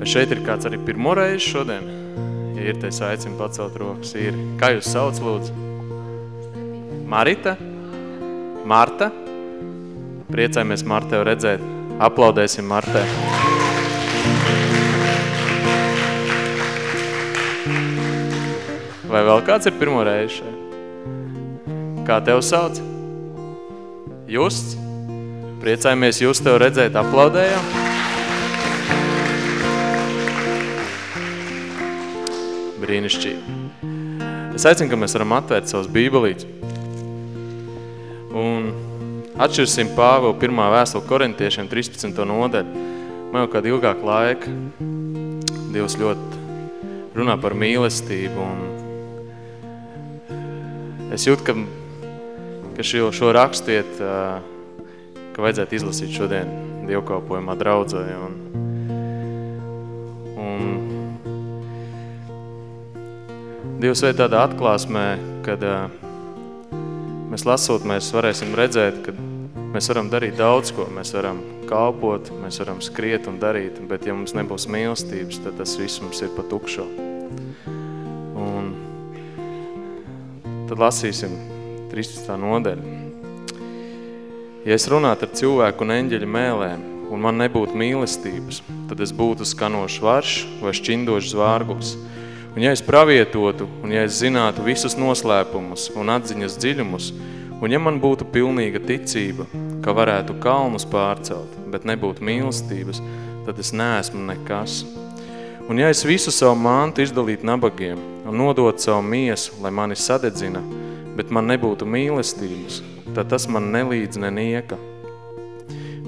Vai šeit ir kāds arī pirmo reizi šodien? Ja ir, tad es aicinu pacelt rokas. Ir. Kā jūs sauc, lūdzu? Marita? Marta? Priecājamies Martev redzēt. Aplaudēsim Martē. Vai vēl kāds ir pirmo reizi šeit? Kā tev sauc? Justs? Priecājamies jūs tev redzēt, aplaudējam. Brīnišķīgi. Es aicinu, ka mēs varam atvērt savus bībelītes. Un atšķirsim Pāvelu pirmā vēstuli korintiešiem 13. nodaļu. Man jau kādu ilgāku laiku Dievs ļoti runā par mīlestību un es jūtu, ka, ka šo, šo rakstiet, ka vajadzētu izlasīt šodien dievkalpojumā draudzē un Dievs vai tādā atklāsmē, kad mēs lasot, mēs varēsim redzēt, ka mēs varam darīt daudz ko, mēs varam kalpot, mēs varam skriet un darīt, bet ja mums nebūs mīlestības, tad tas viss mums ir pa tukšo. Un tad lasīsim 13. nodeļu. Ja es runātu ar cilvēku un eņģeļa mēlēm, un man nebūtu mīlestības, tad es būtu skanošs varš vai šķindošs zvārglis. Un ja es pravietotu, un ja es zinātu visus noslēpumus un atziņas dziļumus, un ja man būtu pilnīga ticība, ka varētu kalnus pārcelt, bet nebūtu mīlestības, tad es neesmu nekas. Un ja es visu savu mantu izdalītu nabagiem un nodot savu miesu, lai mani sadedzina, bet man nebūtu mīlestības, tad tas man nelīdz nenieka.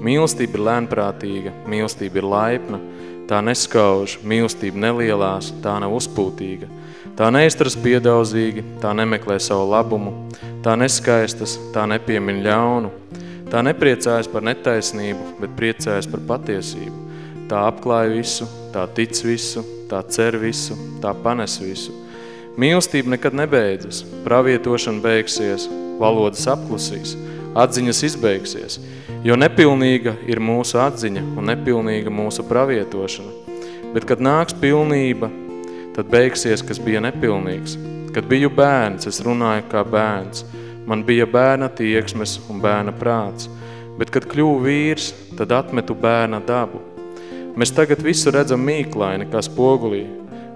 Mīlestība ir lēnprātīga, mīlestība ir laipna, tā neskauž, mīlestība nelielās, tā nav uzpūtīga. Tā neizturas piedaudzīgi, tā nemeklē savu labumu, tā neskaistas, tā nepiemin ļaunu, tā nepriecājas par netaisnību, bet priecājas par patiesību. Tā apklāja visu, tā tic visu, tā cer visu, tā panes visu. Mīlestība nekad nebeidzas, pravietošana beigsies, valodas apklusīs, atziņas izbeigsies, jo nepilnīga ir mūsu atziņa un nepilnīga mūsu pravietošana. Bet, kad nāks pilnība, tad beigsies, kas bija nepilnīgs. Kad biju bērns, es runāju kā bērns. Man bija bērna tieksmes un bērna prāts. Bet, kad kļuvu vīrs, tad atmetu bērna dabu. Mēs tagad visu redzam mīklaini, kā spogulī,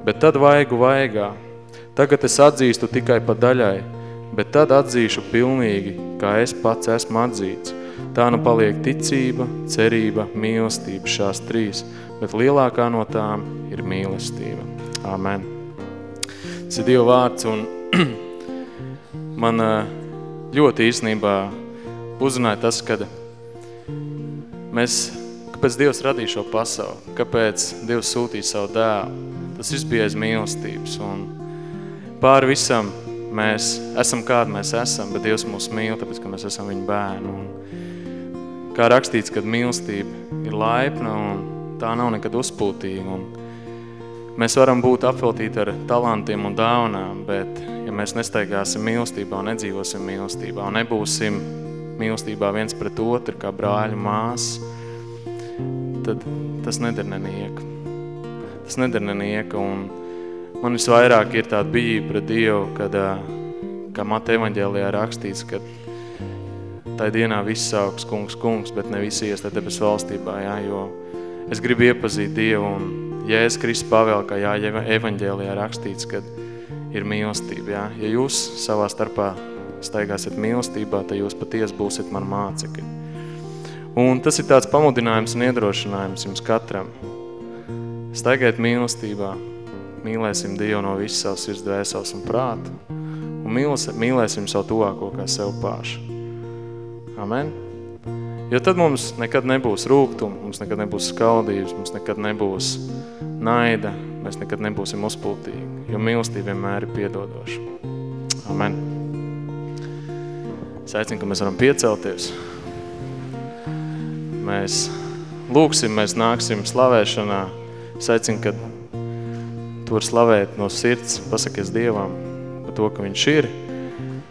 bet tad vaigu vaigā. Tagad es atzīstu tikai pa daļai, bet tad atzīšu pilnīgi, kā es pats esmu atzīts. Tā nu paliek ticība, cerība, mīlestība šās trīs, bet lielākā no tām ir mīlestība. Amen. Tas ir Dieva vārds un man ļoti īstenībā uzrunāja tas, kad mēs, kāpēc Dievs radīja šo pasauli, kāpēc Dievs sūtīja savu dēlu. Tas viss bija aiz mīlestības un pāri visam mēs esam kādi mēs esam, bet Dievs mūs mīl, tāpēc, ka mēs esam viņa bērni. Un kā rakstīts, kad mīlestība ir laipna un tā nav nekad uzpūtīga. Un mēs varam būt apveltīti ar talantiem un dāvanām, bet ja mēs nestaigāsim mīlestībā un nedzīvosim mīlestībā un nebūsim mīlestībā viens pret otru kā brāļu mās, tad tas neder nenieka. Tas neder nenieka un man visvairāk ir tāda bijība pret Dievu, kad, kā Mata evaņģēlijā rakstīts, ka tai dienā viss sauks kungs, kungs, bet ne visi ies debes valstībā, jā, jo es gribu iepazīt Dievu un Jēzus Kristus pavēl, kā jā, evaņģēlijā rakstīts, kad ir mīlestība, jā. Ja jūs savā starpā staigāsiet mīlestībā, tad jūs patiesi būsiet man mācekļi. Un tas ir tāds pamudinājums un iedrošinājums jums katram. Staigēt mīlestībā, mīlēsim Dievu no visas savas sirds, dvēseles un prāta, un mīlēsim, savu tuvāko kā sev pašu. Amen. Jo tad mums nekad nebūs rūgtuma, mums nekad nebūs skaldības, mums nekad nebūs naida, mēs nekad nebūsim uzpultīgi, jo mīlestība vienmēr ir piedodoša. Amen. Es aicinu, ka mēs varam piecelties. Mēs lūksim, mēs nāksim slavēšanā. Es aicinu, ka tu vari slavēt no sirds, pasakies Dievam par to, ka viņš ir,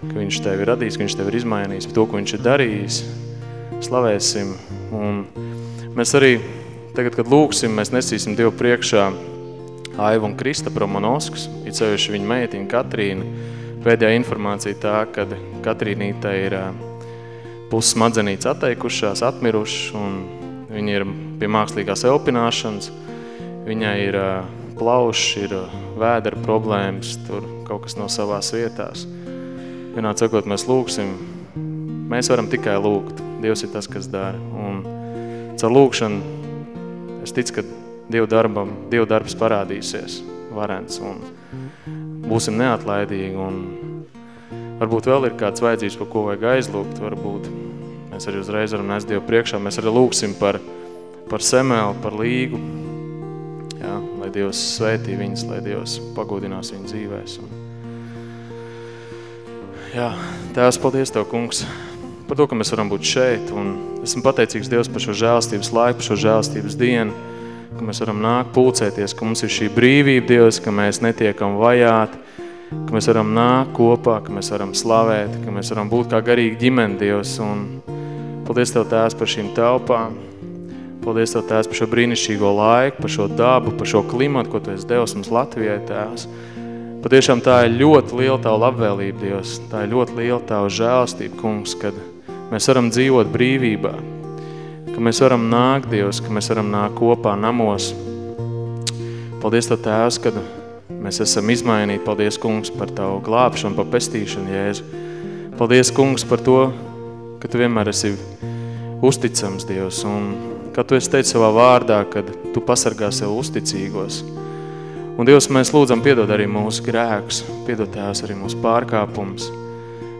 ka viņš tevi ir radījis, ka viņš tevi ir izmainījis, par to, ko viņš ir darījis. Slavēsim. Un mēs arī tagad, kad lūksim, mēs nesīsim Dievu priekšā Aivu un Krista Promonoskas, it sevišķi viņa meitiņa Katrīna. Pēdējā informācija tā, kad Katrīnīta ir puses smadzenītes atteikušās, atmirušas, un viņa ir pie mākslīgās elpināšanas. Viņai ir plaušs, ir vēdera problēmas, tur kaut kas nav savās vietās. Vienā sakot, mēs lūksim, mēs varam tikai lūgt. Dievs ir tas, kas dara. Un caur lūkšanu es ticu, ka Dievu, darbam, Dievu darbs parādīsies varens un būsim neatlaidīgi un varbūt vēl ir kāds vajadzības, par ko vajag aizlūgt, varbūt mēs arī uzreiz varam nest Dievu priekšā, mēs arī lūksim par, par semēlu, par līgu, lai Dievs svētī viņas, lai Dievs pagodinās viņu dzīvēs. Un, jā, Tēvs, paldies Tev, kungs, par to, ka mēs varam būt šeit, un esmu pateicīgs Dievs par šo žēlstības laiku, par šo žēlstības dienu, ka mēs varam nākt pulcēties, ka mums ir šī brīvība Dievs, ka mēs netiekam vajāti, ka mēs varam nākt kopā, ka mēs varam slavēt, ka mēs varam būt kā garīgi ģimeni Dievs, un paldies Tev Tēvs par šīm telpām, paldies Tev Tēvs par šo brīnišķīgo laiku, par šo dabu, par šo klimatu, ko Tu esi Devs mums Latvijai Tēvs. Patiešām tā ir ļoti liela Tavu labvēlība, Dievs, tā ir ļoti liela Tavu žēlstība, kungs, kad mēs varam dzīvot brīvībā, ka mēs varam nākt, Dievs, ka mēs varam nākt kopā namos. Paldies Tev, Tēvs, kad mēs esam izmainīti. Paldies, kungs, par Tavu glābšanu, par pestīšanu, Jēzu. Paldies, kungs, par to, ka Tu vienmēr esi uzticams, Dievs, un ka Tu esi teicis savā vārdā, kad Tu pasargā sev uzticīgos. Un Dievs, mēs lūdzam piedod arī mūsu grēkus, piedod Tēvs arī mūsu pārkāpums.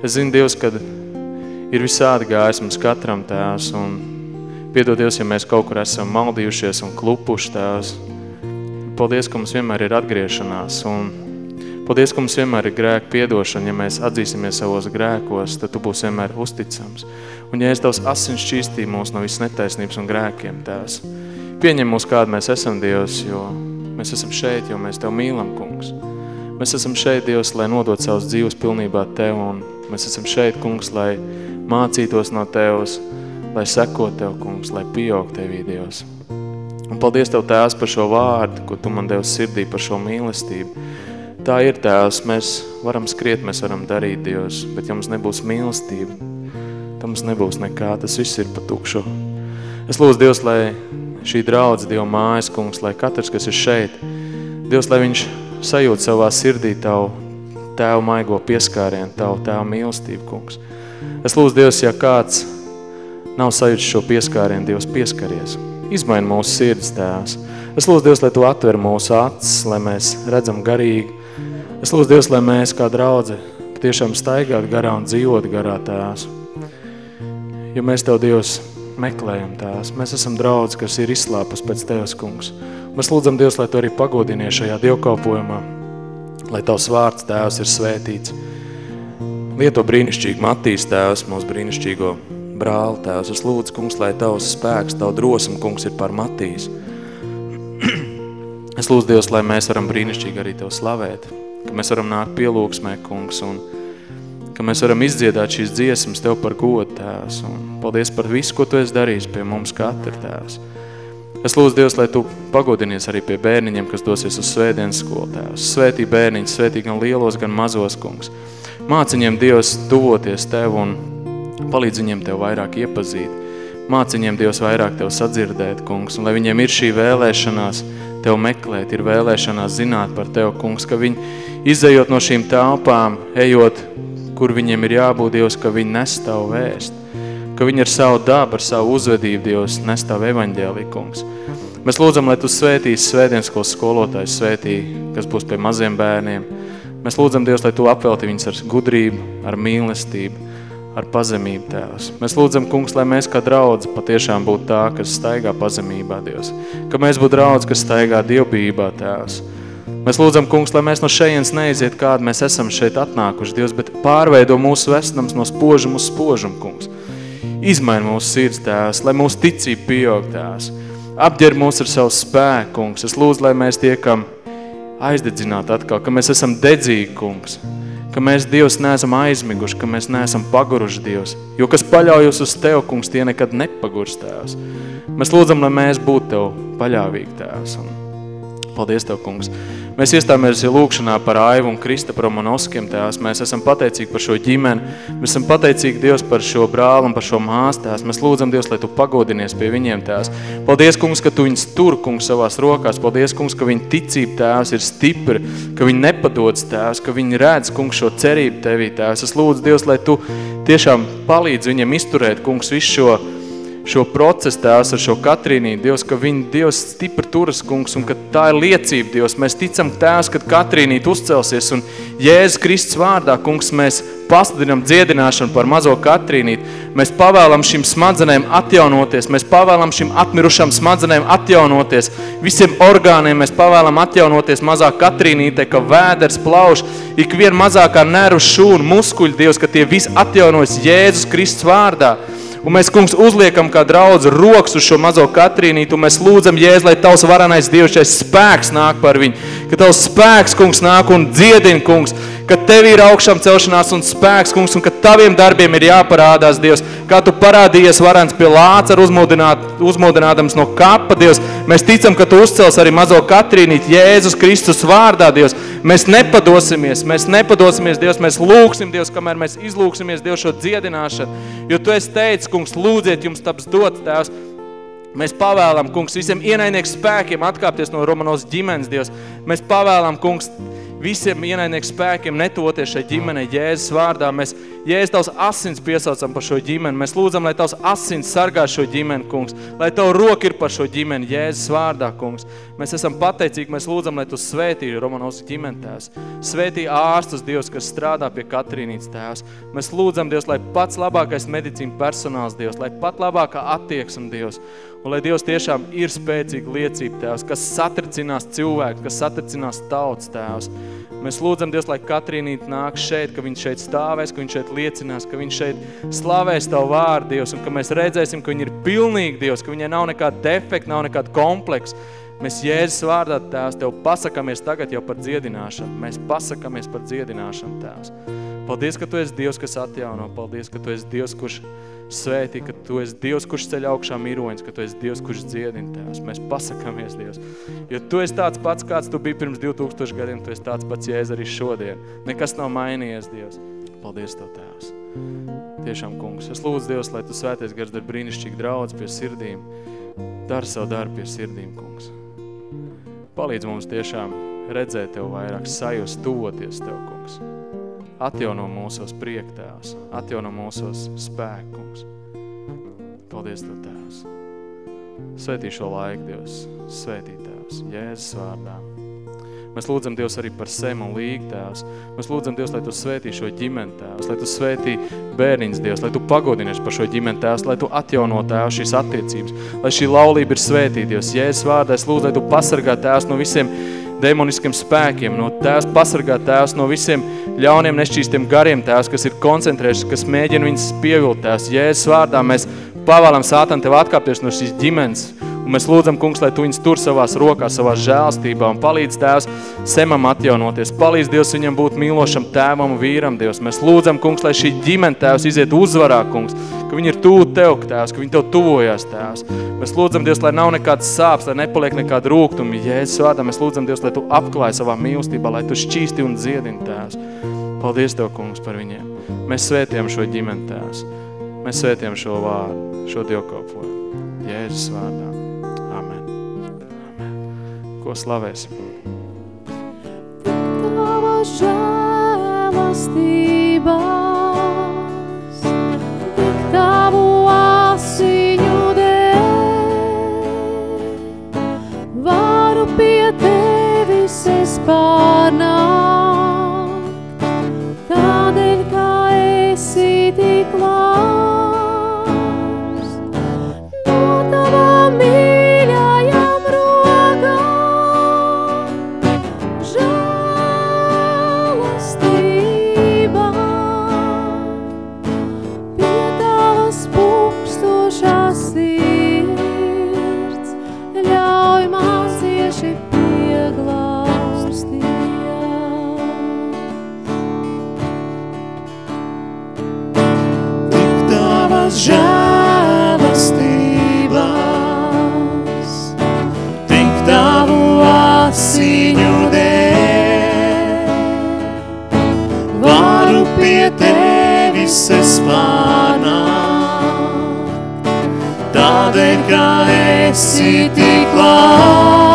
Es zinu, Dievs, kad ir visādi gājis mums katram Tēvs, un piedod Dievs, ja mēs kaut kur esam maldījušies un klupuši Tēvs. Paldies, ka mums vienmēr ir atgriešanās, un paldies, ka mums vienmēr ir grēka piedošana, ja mēs atzīsimies savos grēkos, tad Tu būsi vienmēr uzticams. Un ja es Tavs asins šķīstī mūs no visas netaisnības un grēkiem, Tēvs, pieņem mūs, kāda mēs esam, Dievs, jo mēs esam šeit, jo mēs Tev mīlam, kungs. Mēs esam šeit, Dievs, lai nodot savus dzīves pilnībā Tev, un mēs esam šeit, kungs, lai mācītos no Tevs, lai sekot Tev, kungs, lai pieaug Tevī, Dievs. Un paldies Tev, Tēvs, par šo vārdu, ko Tu man devi sirdī, par šo mīlestību. Tā ir, Tēvs, mēs varam skriet, mēs varam darīt, Dievs, bet ja mums nebūs mīlestība, tad mums nebūs nekā, tas viss ir pa tukšu. Es lūdzu, Dievs, lai šī draudz Dieva mājas, kungs, lai katrs, kas ir šeit, Dievs, lai viņš sajūt savā sirdī Tavu Tēvu maigo pieskārienu, Tavu Tēvu mīlestību, kungs. Es lūdzu, Dievs, ja kāds nav sajūts šo pieskārienu, Dievs pieskaries. Izmaini mūsu sirds, Tēvs. Es lūdzu, Dievs, lai Tu atver mūsu acis, lai mēs redzam garīgi. Es lūdzu, Dievs, lai mēs kā draudze tiešām staigāt garā un dzīvot garā, Tēvs. Jo mēs Tev, Dievs, meklējam Tēvs. Mēs esam draudzi, kas ir izslāpus pēc Tevs, kungs. Mēs lūdzam, Dievs, lai Tu arī pagodinies šajā dievkalpojumā, lai Tavs vārds, Tēvs, ir svētīts. Lieto brīnišķīgi Matīs, Tēvs, mūsu brīnišķīgo brāli, Tēvs. Es lūdzu, kungs, lai Tavs spēks, Tavu drosmu, kungs, ir par Matīs. Es lūdzu, Dievs, lai mēs varam brīnišķīgi arī Tev slavēt, ka mēs varam nākt pielūgsmē, kungs, un ka mēs varam izdziedāt šīs dziesmas Tev par godu, Tēvs, un paldies par visu, ko Tu esi darījis pie mums katra, Tēvs. Es lūdzu, Dievs, lai Tu pagodinies arī pie bērniņiem, kas dosies uz svētdienas skolu, Tēvs. Svētī bērniņus, svētī gan lielos, gan mazos, kungs. Māc viņiem, Dievs, tuvoties Tev un palīdz viņiem Tev vairāk iepazīt. Māc viņiem, Dievs, vairāk Tev sadzirdēt, kungs, un lai viņiem ir šī vēlēšanās Tev meklēt, ir vēlēšanās zināt par Tev, kungs, ka viņi izējot no šīm telpām, ejot, kur viņiem ir jābūt, Dievs, ka viņi nes Tavu vēst, ka viņi ar savu dabu, ar savu uzvedību, Dievs, nes Tavu evaņģēlī, kungs. Mēs lūdzam, lai Tu svētīsi svētdienas skolas skolotājs, svētī, kas būs pie maziem bērniem. Mēs lūdzam, Dievs, lai Tu apvelti viņus ar gudrību, ar mīlestību, ar pazemību, Tēvs. Mēs lūdzam, kungs, lai mēs kā draudzi patiešām būtu tā, kas staigā pazemībā, Dievs. Ka mēs būtu draudzi, kas staigā dievbībā, Tēvs. Mēs lūdzam, kungs, lai mēs no šejienes neiziet, kāda mēs esam šeit atnākuši, Dievs, bet pārveido mūsu vesnams no spožuma uz spožumu, kungs. Izmaini mūsu sirds, Tēvs, lai mūsu ticība pieaug, Tēvs. Apģer mūs ar savu spēku, kungs. Es lūdzu, lai mēs tiekam aizdedzināt atkal, ka mēs esam dedzīgi, kungs ka mēs, Dievs, neesam aizmiguši, ka mēs neesam paguruši, Dievs. Jo kas paļaujas uz Tev, kungs, tie nekad nepagurs, Tēvs. Mēs lūdzam, lai mēs būtu Tev paļāvīgi, Tēvs. Un paldies Tev, kungs. Mēs iestāmies lūkšanā par Aivu un Kristapu Romanovskiem tēvs. Mēs esam pateicīgi par šo ģimeni. Mēs esam pateicīgi Dievs par šo brālu un par šo māsu tēvs. Mēs lūdzam Dievs, lai Tu pagodinies pie viņiem tēvs. Paldies, kungs, ka Tu viņus tur, kungs, savās rokās. Paldies, kungs, ka viņa ticība tēvs ir stipra, ka viņi nepadodas tēvs, ka viņi redz, kungs, šo cerību Tevī tēvs. Es lūdzu Dievs, lai Tu tiešām palīdz viņam izturēt, kungs, visu šo šo procesu, Tēvs, ar šo Katrīnī, Dievs, ka viņa, Dievs, stipri turas, kungs, un ka tā ir liecība, Dievs. Mēs ticam, Tēvs, kad Katrīnīt uzcelsies, un Jēzus Kristus vārdā, kungs, mēs pasludinam dziedināšanu par mazo Katrīnīt. Mēs pavēlam šim smadzenēm atjaunoties, mēs pavēlam šim atmirušam smadzenēm atjaunoties. Visiem orgāniem mēs pavēlam atjaunoties mazā Katrīnīte, ka vēders, plauš, ik vien mazākā nervu šūna, muskuļi, Dievs, ka tie visi atjaunojas Jēzus Kristus vārdā. Un mēs, kungs, uzliekam kā draudz rokas uz šo mazo Katrīnītu, un mēs lūdzam, Jēz, lai tavs varanais Dievšais spēks nāk par viņu, ka tavs spēks, kungs, nāk un dziedina, kungs, ka tev ir augšām celšanās un spēks, kungs, un ka taviem darbiem ir jāparādās, Dievs, kā tu parādījies varens pie lāca ar uzmodināt, uzmodinādams no kapa, Dievs. Mēs ticam, ka tu uzcels arī mazo Katrīnīt Jēzus Kristus vārdā, Dievs. Mēs nepadosimies, mēs nepadosimies, Dievs, mēs lūksim, Dievs, kamēr mēs izlūksimies, Dievs, šo dziedināšanu. Jo tu esi teicis, kungs, lūdziet jums taps dots, Tēvs. Mēs pavēlam, kungs, visiem ienaidnieku spēkiem atkāpties no Romanos ģimenes, Dievs. Mēs pavēlam, kungs, visiem ienaidnieku spēkiem netoties šai ģimenei Jēzus vārdā. Mēs Jēzus tavs asins piesaucam par šo ģimeni. Mēs lūdzam, lai tavs asins sargā šo ģimeni, kungs. Lai tavu roku ir par šo ģimeni Jēzus vārdā, kungs. Mēs esam pateicīgi, mēs lūdzam, lai tu svētī Romanovs ģimeni tēvs. Svētī ārstus Dievs, kas strādā pie Katrīnītas tēvs. Mēs lūdzam, Dievs, lai pats labākais medicīna personāls Dievs, lai pat labākā attieksme Dievs. Un lai Dievs tiešām ir spēcīga liecība Tēvs, kas satricinās cilvēku, kas satricinās tautas Tēvs. Mēs lūdzam Dievs, lai Katrīnīt nāk šeit, ka viņš šeit stāvēs, ka viņš šeit liecinās, ka viņš šeit slavēs Tavu vārdu, Dievs, un ka mēs redzēsim, ka viņi ir pilnīgi, Dievs, ka viņai nav nekāda defekta, nav nekāda kompleksa. Mēs Jēzus vārdā, Tēvs, Tev pasakamies tagad jau par dziedināšanu. Mēs pasakamies par dziedināšanu, Tēvs. Paldies, ka Tu esi Dievs, kas atjauno. Paldies, ka Tu esi Dievs, kurš svētī, ka Tu esi Dievs, kurš ceļ augšā miroņas, ka Tu esi Dievs, kurš dziedina Tēvs. Mēs pasakamies, Dievs. Jo Tu esi tāds pats, kāds Tu biji pirms 2000 gadiem, Tu esi tāds pats Jēzus arī šodien. Nekas nav mainījies, Dievs. Paldies Tev, Tēvs. Tiešām, kungs. Es lūdzu, Dievs, lai Tu svēties gars dar brīnišķīgi draudz pie sirdīm. Dari savu darbu pie sirdīm, kungs. Palīdz mums tiešām redzēt Tev vairāk, sajust, tuvoties Tev, kungs atjauno mūsos priektēvs, atjauno mūsos spēkums. Paldies Tev, Tēvs. Svētī šo laiku, Dievs, svētī Tēvs, Jēzus vārdā. Mēs lūdzam Dievs arī par Sem un Līgu, Tēvs. Mēs lūdzam Dievs, lai Tu svētī šo ģimeni, Tēvs, lai Tu svētī bērniņas, Dievs, lai Tu pagodinies par šo ģimeni, Tēvs, lai Tu atjauno, Tēvs, šīs attiecības, lai šī laulība ir svētīta, Dievs. Jēzus vārdā es lūdzu, lai Tu pasargā, Tēvs, no visiem demoniskiem spēkiem, no tēvs pasargāt tēvs no visiem ļauniem nešķīstiem gariem tēvs, kas ir koncentrējuši, kas mēģina viņas pievilt tēvs. Jēzus vārdā mēs pavēlam sātam tev atkāpties no šīs ģimenes, un mēs lūdzam, kungs, lai tu viņus tur savās rokās, savās žēlstībā, un palīdz tēvs semam atjaunoties, palīdz Dievs viņam būt mīlošam tēvam un vīram, Dievs. Mēs lūdzam, kungs, lai šī ģimene tēvs iziet uzvarā, kungs, ka viņi ir tū tev, tēvs, ka viņi tev tuvojās, tēvs. Mēs lūdzam, Dievs, lai nav nekāds sāps, lai nepaliek nekāda rūgtuma. Jēzus vārdā mēs lūdzam, Dievs, lai tu apklāji savā mīlestībā, lai tu šķīsti un dziedini, tēvs. Paldies Tev, kungs, par viņiem. Mēs svētījam šo ģimeni, tēvs. Mēs svētījam šo vārdu, šo dievkalpojumu. Jēzus vārdā. Ko slavēsim? Tava žēlastības, tik tavu asiņu dēļ, varu pie tevis es pārnākt, tādēļ, ka esi tik labs.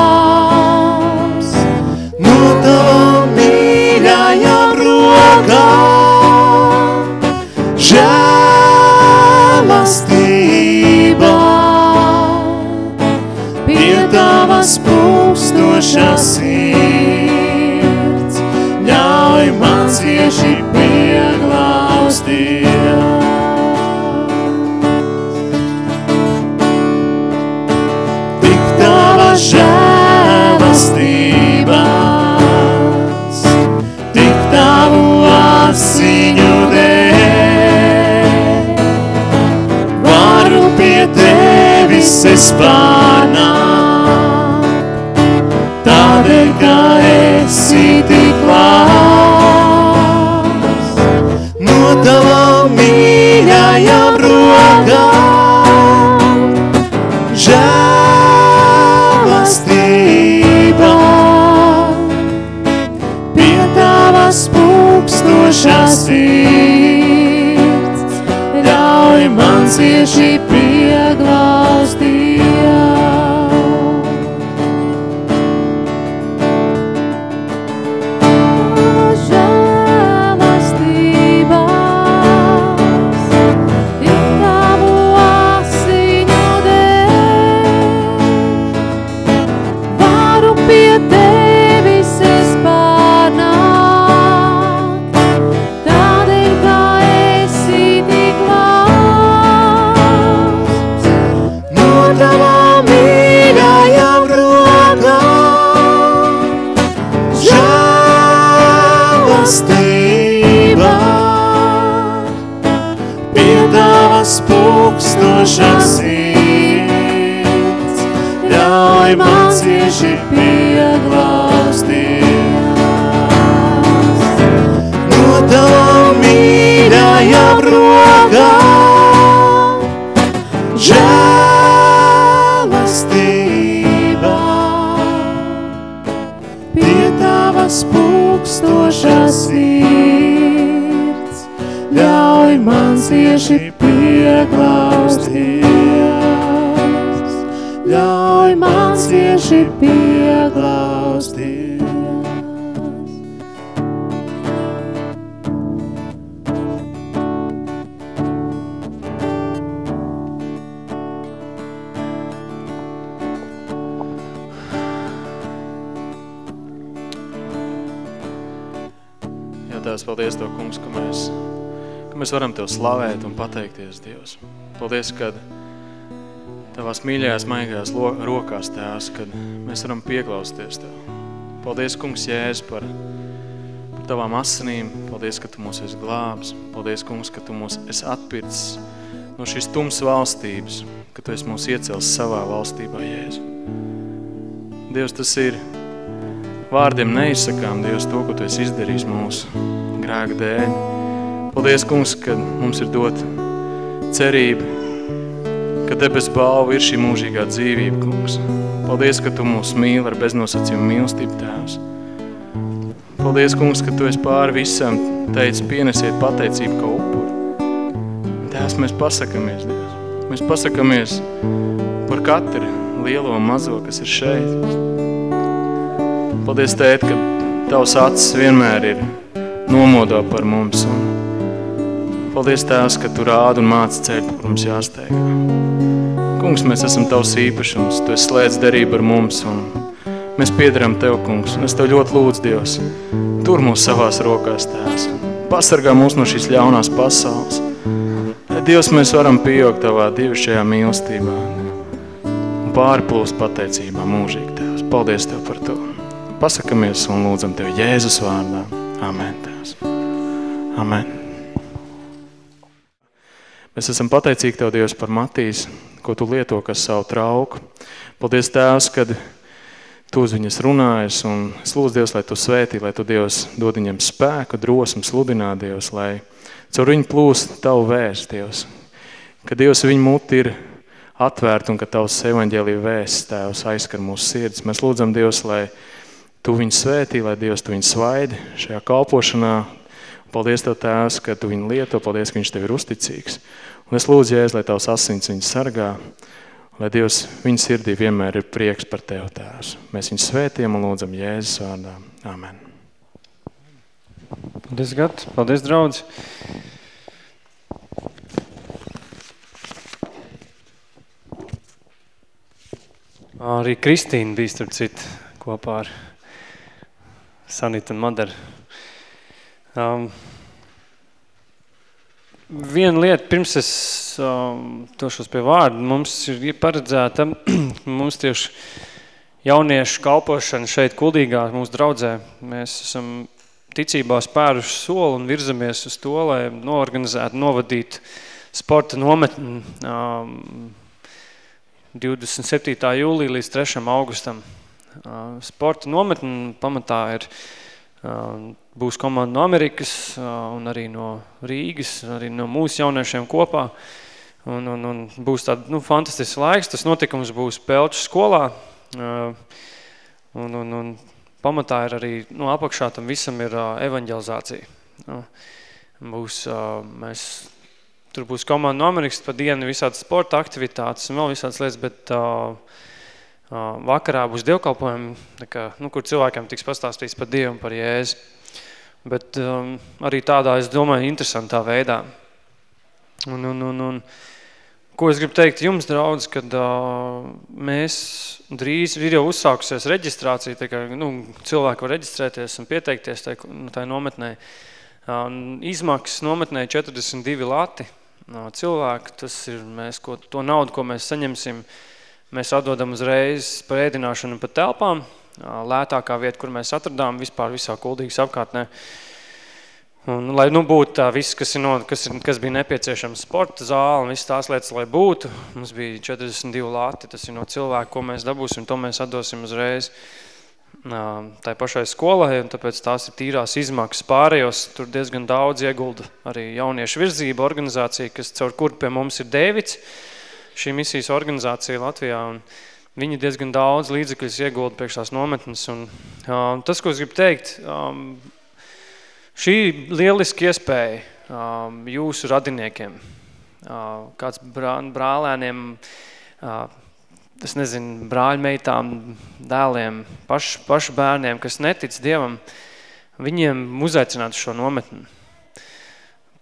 Pārnāk, tādēļ, ka esi tik labs. No tavām mīļajām rokām žēlastībā pie tavas pūkstošās sirds ļauj man cieši cieši pieklausties. Tēvs, paldies Tev, kungs, ka mēs, ka mēs varam Tev slavēt un pateikties, Dievs. Paldies, kad Tavās mīļajās, maigajās rokās, Tēvs, kad mēs varam pieklausties Tev. Paldies, kungs, Jēzus, par, par Tavām asinīm. Paldies, ka Tu mūs esi glābs. Paldies, kungs, ka Tu mūs esi atpircis no šīs tums valstības, ka Tu esi mūs iecels savā valstībā, Jēzu. Dievs, tas ir vārdiem neizsakām, Dievs, to, ko Tu esi izdarījis mūsu grēka dēļ. Paldies, kungs, ka mums ir dot cerība, ka debes balva ir šī mūžīgā dzīvība, kungs. Paldies, ka Tu mūs mīli ar beznosacījumu mīlestību, Tēvs. Paldies, kungs, ka Tu esi pāri visam, teici, pienesiet pateicību kā upuri. Tēvs, mēs pasakamies, Dievs. Mēs pasakamies par katru lielo un mazo, kas ir šeit. Paldies, tēt, ka Tavs acis vienmēr ir nomodā par mums. Un paldies, Tēvs, ka Tu rādi un māci ceļu, kur mums jāsteigā. Kungs, mēs esam Tavs īpašums, Tu esi slēdz derību ar mums, un mēs piedaram Tev, kungs. Un es Tev ļoti lūdzu, Dievs, tur mūs savās rokās, Tēvs. Pasargā mūs no šīs ļaunās pasaules. Dievs, mēs varam pieaugt Tavā dievišķajā mīlestībā un pārplūst pateicībā mūžīgi, Tēvs. Paldies Tev par to. Pasakamies un lūdzam Tev Jēzus vārdā. Amen, Tēvs. Amen. Mēs esam pateicīgi Tev, Dievs, par Matīs, ko Tu lieto, kas savu trauku. Paldies, Tēvs, kad Tu uz viņas runājas un es lūdzu, Dievs, lai Tu svētī, lai Tu, Dievs, dod viņam spēku, drosmu, sludināt, Dievs, lai caur viņu plūst Tavu vēst, Dievs. Ka Dievs viņa muti ir atvērta un ka Tavs evaņģēlija vēsts, Tēvs, aizskar mūsu sirds. Mēs lūdzam, Dievs, lai Tu viņu svētī, lai Dievs Tu viņu svaidi šajā kalpošanā. Paldies Tev, Tēvs, ka Tu viņu lieto, paldies, ka viņš Tev ir uzticīgs. Un es lūdzu, Jēzus, lai Tavs asins viņu sargā, Lai Dievs viņa sirdī vienmēr ir prieks par Tev, Tēvs. Mēs viņu svētiem un lūdzam Jēzus vārdā. Amen. Paldies, Gat. Paldies, draudz. Arī Kristīna bija starp citu kopā ar Sanitu un Madaru. Um, viena lieta, pirms es um, tošos pie vārda, mums ir paredzēta, mums tieši jauniešu kalpošana šeit kuldīgā mūsu draudzē. Mēs esam ticībā spēruši soli un virzamies uz to, lai noorganizētu, novadītu sporta nometni um, 27. jūlija līdz 3. augustam. Uh, sporta nometni pamatā ir uh, būs komanda no Amerikas uh, un arī no Rīgas, arī no mūsu jauniešiem kopā. Un, un, un būs tāda nu, fantastisks laiks. Tas notikums būs Pelču skolā. Uh, un, un, un pamatā ir arī, nu, apakšā tam visam ir uh, evaņģelizācija. Uh, būs, mēs, tur būs komanda no Amerikas pa dienu visādas sporta aktivitātes un vēl visādas lietas, bet uh, vakarā būs dievkalpojumi, kā, nu, kur cilvēkiem tiks pastāstīts par Dievu un par Jēzu. Bet um, arī tādā, es domāju, interesantā veidā. Un, un, un, un, Ko es gribu teikt jums, draudz, kad uh, mēs drīz ir jau uzsākusies reģistrācija, tā kā nu, cilvēki var reģistrēties un pieteikties tai, nu, tai nometnē. Uh, izmaksas nometnē 42 lati uh, cilvēki, tas ir mēs, ko, to naudu, ko mēs saņemsim, mēs atdodam uzreiz par ēdināšanu pa telpām, lētākā vieta, kur mēs atradām vispār visā kuldīgas apkārtnē. Un, lai nu būtu tā viss, kas, ir no, kas, ir, kas bija nepieciešams sporta zāle un viss tās lietas, lai būtu, mums bija 42 lati, tas ir no cilvēku, ko mēs dabūsim, to mēs atdosim uzreiz tai pašai skolai, un tāpēc tās ir tīrās izmaksas pārējos, tur diezgan daudz iegulda arī jauniešu virzība organizācija, kas caur kur pie mums ir Dēvids, šī misijas organizācija Latvijā, un viņi diezgan daudz līdzekļus iegulda priekš tās nometnes, un um, tas, ko es gribu teikt, um, Šī lieliski iespēja um, jūsu radiniekiem, uh, kāds brā, brālēniem, uh, es nezinu, brāļmeitām, dēliem, paš, pašu bērniem, kas netic Dievam, viņiem uzaicināt šo nometni.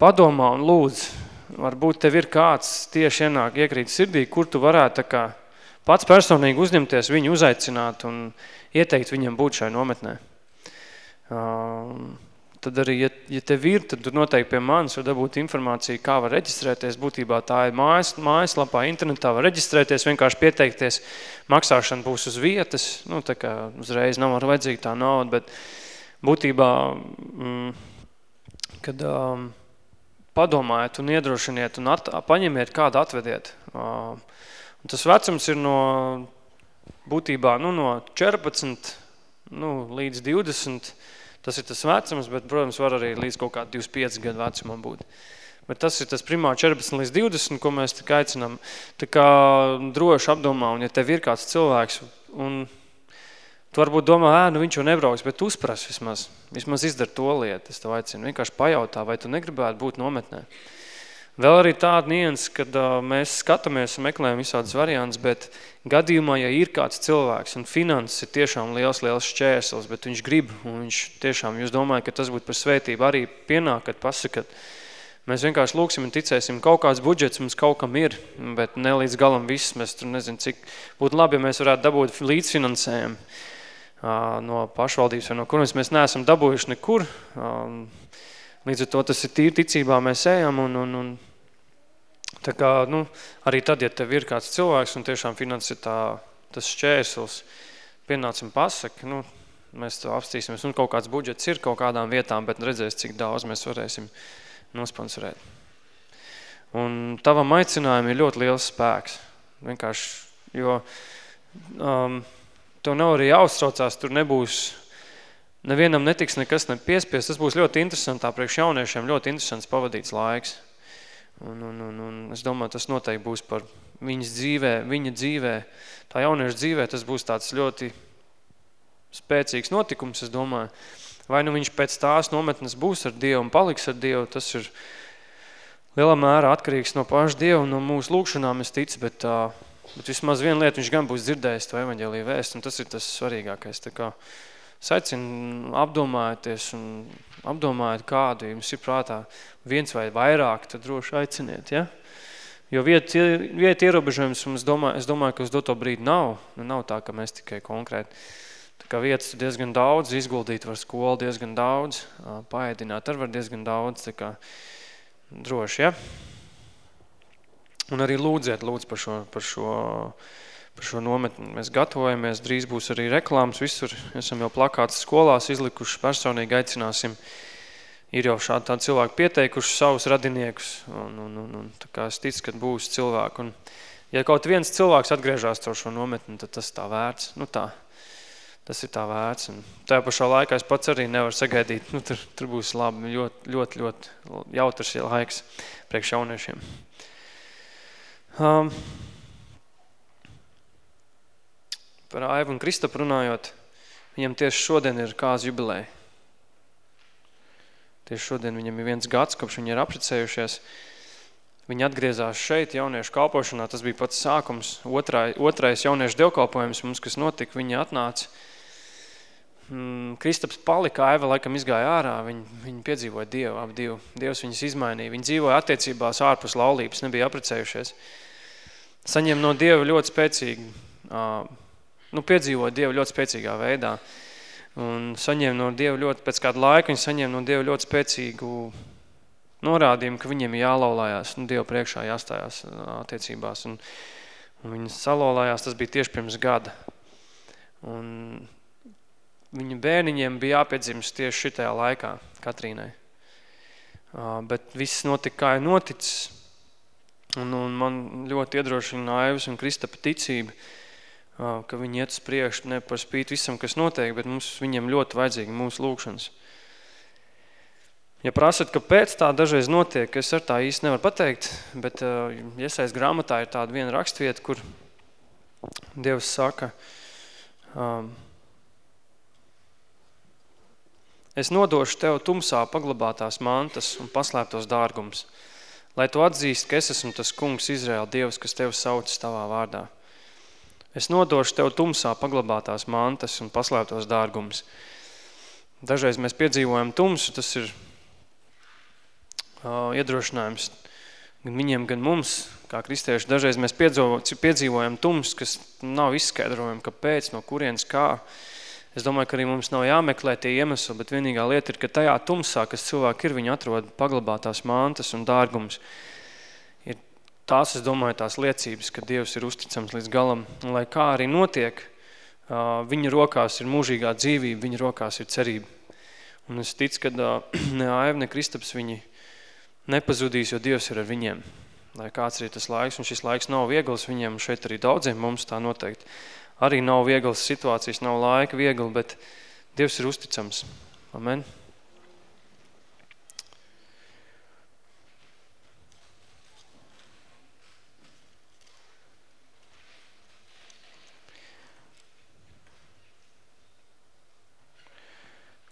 Padomā un lūdz, varbūt tev ir kāds tieši ienāk iekrīt sirdī, kur tu varētu tā kā pats personīgi uzņemties viņu uzaicināt un ieteikt viņam būt šai nometnē. Um, tad arī, ja, ja tev ir, tad tu noteikti pie manis var dabūt informāciju, kā var reģistrēties. Būtībā tā ir mājas, mājaslapā, internetā var reģistrēties, vienkārši pieteikties. Maksāšana būs uz vietas, nu, tā kā uzreiz nav vajadzīga tā nauda, bet būtībā, mm, kad um, padomājiet un iedrošiniet un at, paņemiet kādu atvediet. Uh, un tas vecums ir no, būtībā, nu, no 14 nu, līdz 20 Tas ir tas vecums, bet, protams, var arī līdz kaut kā 25 gadu vecumam būt. Bet tas ir tas primā 14 līdz 20, ko mēs tik aicinām. Tā kā droši apdomā, un ja tev ir kāds cilvēks, un tu varbūt domā, ē, nu viņš jau nebrauks, bet uzpras vismaz. Vismaz izdara to lietu, es tev aicinu. Vienkārši pajautā, vai tu negribētu būt nometnē. Vēl arī tāda niens, kad uh, mēs skatāmies un meklējam visādas variantus, bet gadījumā, ja ir kāds cilvēks un finanses ir tiešām liels, liels šķērslis, bet viņš grib un viņš tiešām, jūs domājat, ka tas būtu par svētību, arī pienākat, pasakat, mēs vienkārši lūksim un ticēsim, kaut kāds budžets mums kaut kam ir, bet ne līdz galam viss, mēs tur nezinu, cik būtu labi, ja mēs varētu dabūt līdzfinansējumu no pašvaldības vai no kur mēs neesam dabūjuši nekur, līdz ar to tas ir tīri ticībā mēs ejam un, un, un Tā kā, nu, arī tad, ja tev ir kāds cilvēks un tiešām finanses ir tā, tas šķērslis, pienācim pasaka, nu, mēs to apstīsimies, un kaut kāds budžets ir kaut kādām vietām, bet redzēs, cik daudz mēs varēsim nosponsorēt. Un tavam aicinājumam ir ļoti liels spēks. Vienkārši, jo um, tev nav arī jāuztraucās, tur nebūs, nevienam netiks nekas nepiespies, tas būs ļoti interesantā priekš jauniešiem, ļoti interesants pavadīts laiks. Un, un, un, un es domāju, tas noteikti būs par viņas dzīvē, viņa dzīvē, tā jaunieša dzīvē, tas būs tāds ļoti spēcīgs notikums, es domāju. Vai nu viņš pēc tās nometnes būs ar Dievu un paliks ar Dievu, tas ir lielā mērā atkarīgs no paša Dieva un no mūsu lūkšanām, es ticu, bet uh, Bet vismaz viena lieta viņš gan būs dzirdējis to evaņģēliju vēst, un tas ir tas svarīgākais. Tā kā saicinu apdomājieties un apdomājiet kādu, jums ir prātā viens vai vairāk, tad droši aiciniet, ja? Jo vieta, vieta ierobežojums mums domā, es domāju, ka uz doto brīdi nav. Nu, nav tā, ka mēs tikai konkrēti. Tā kā vietas diezgan daudz, izguldīt var skolu diezgan daudz, paēdināt ar var diezgan daudz, tā kā droši, ja? Un arī lūdziet, lūdz par šo, par šo, par šo nometni. Mēs gatavojamies, drīz būs arī reklāmas visur. Esam jau plakāts skolās izlikuši, personīgi aicināsim. Ir jau šādi tādi cilvēki pieteikuši savus radiniekus. Un, un, un, un tā kā es ticu, ka būs cilvēki. Un, ja kaut viens cilvēks atgriežās caur šo nometni, tad tas tā vērts. Nu tā, tas ir tā vērts. Un tajā pašā laikā es pats arī nevaru sagaidīt. Nu, tur, tur būs labi, ļoti, ļoti, ļoti jautrs laiks priekš jauniešiem. Um, par Aivu un Kristapu runājot, viņam tieši šodien ir kāzu jubilēja. Tieši šodien viņam ir viens gads, kopš viņi ir aprecējušies. Viņi atgriezās šeit jauniešu kalpošanā, tas bija pats sākums. Otrai, otrais jauniešu dievkalpojums mums, kas notika, viņi atnāca. Mm, Kristaps palika, Aiva laikam izgāja ārā, viņi, viņi piedzīvoja Dievu, ap Dievu. Dievs viņus izmainīja. Viņi dzīvoja attiecībās ārpus laulības, nebija aprecējušies saņem no Dieva ļoti spēcīgi, nu, piedzīvot Dievu ļoti spēcīgā veidā. Un saņem no Dieva ļoti, pēc kāda laika viņi saņem no Dieva ļoti spēcīgu norādījumu, ka viņiem jālaulājās, nu, Dievu priekšā jāstājās attiecībās. Un, un viņi salaulājās, tas bija tieši pirms gada. Un viņa bērniņiem bija jāpiedzimst tieši šitajā laikā, Katrīnai. Bet viss notika, kā ir noticis. Un, un man ļoti iedrošina Aivas un Kristapa ticība, ka viņi iet uz priekšu ne par spīti visam, kas notiek, bet mums viņiem ļoti vajadzīgi mūsu lūkšanas. Ja prasat, kāpēc tā dažreiz notiek, es ar tā īsti nevaru pateikt, bet uh, iesaist grāmatā ir tāda viena rakstvieta, kur Dievs saka, um, es nodošu tev tumsā paglabātās mantas un paslēptos dārgums – lai tu atzīst, ka es esmu tas kungs Izraēla Dievs, kas tev sauc tavā vārdā. Es nodošu tev tumsā paglabātās mantas un paslēptos dārgumus. Dažreiz mēs piedzīvojam tumsu, tas ir uh, iedrošinājums gan viņiem, gan mums, kā kristieši. Dažreiz mēs piedzīvojam tumsu, kas nav izskaidrojami, kāpēc, no kurienes, kā. Es domāju, ka arī mums nav jāmeklē tie iemesli, bet vienīgā lieta ir, ka tajā tumsā, kas cilvēki ir, viņi atrod paglabātās mantas un dārgums. Ir tās, es domāju, tās liecības, ka Dievs ir uzticams līdz galam. Un lai kā arī notiek, viņa rokās ir mūžīgā dzīvība, viņa rokās ir cerība. Un es ticu, ka ne Aiva, ne Kristaps viņi nepazudīs, jo Dievs ir ar viņiem. Lai kāds arī tas laiks, un šis laiks nav viegls viņiem, šeit arī daudziem mums tā noteikti arī nav vieglas situācijas, nav laika viegli, bet Dievs ir uzticams. Amen.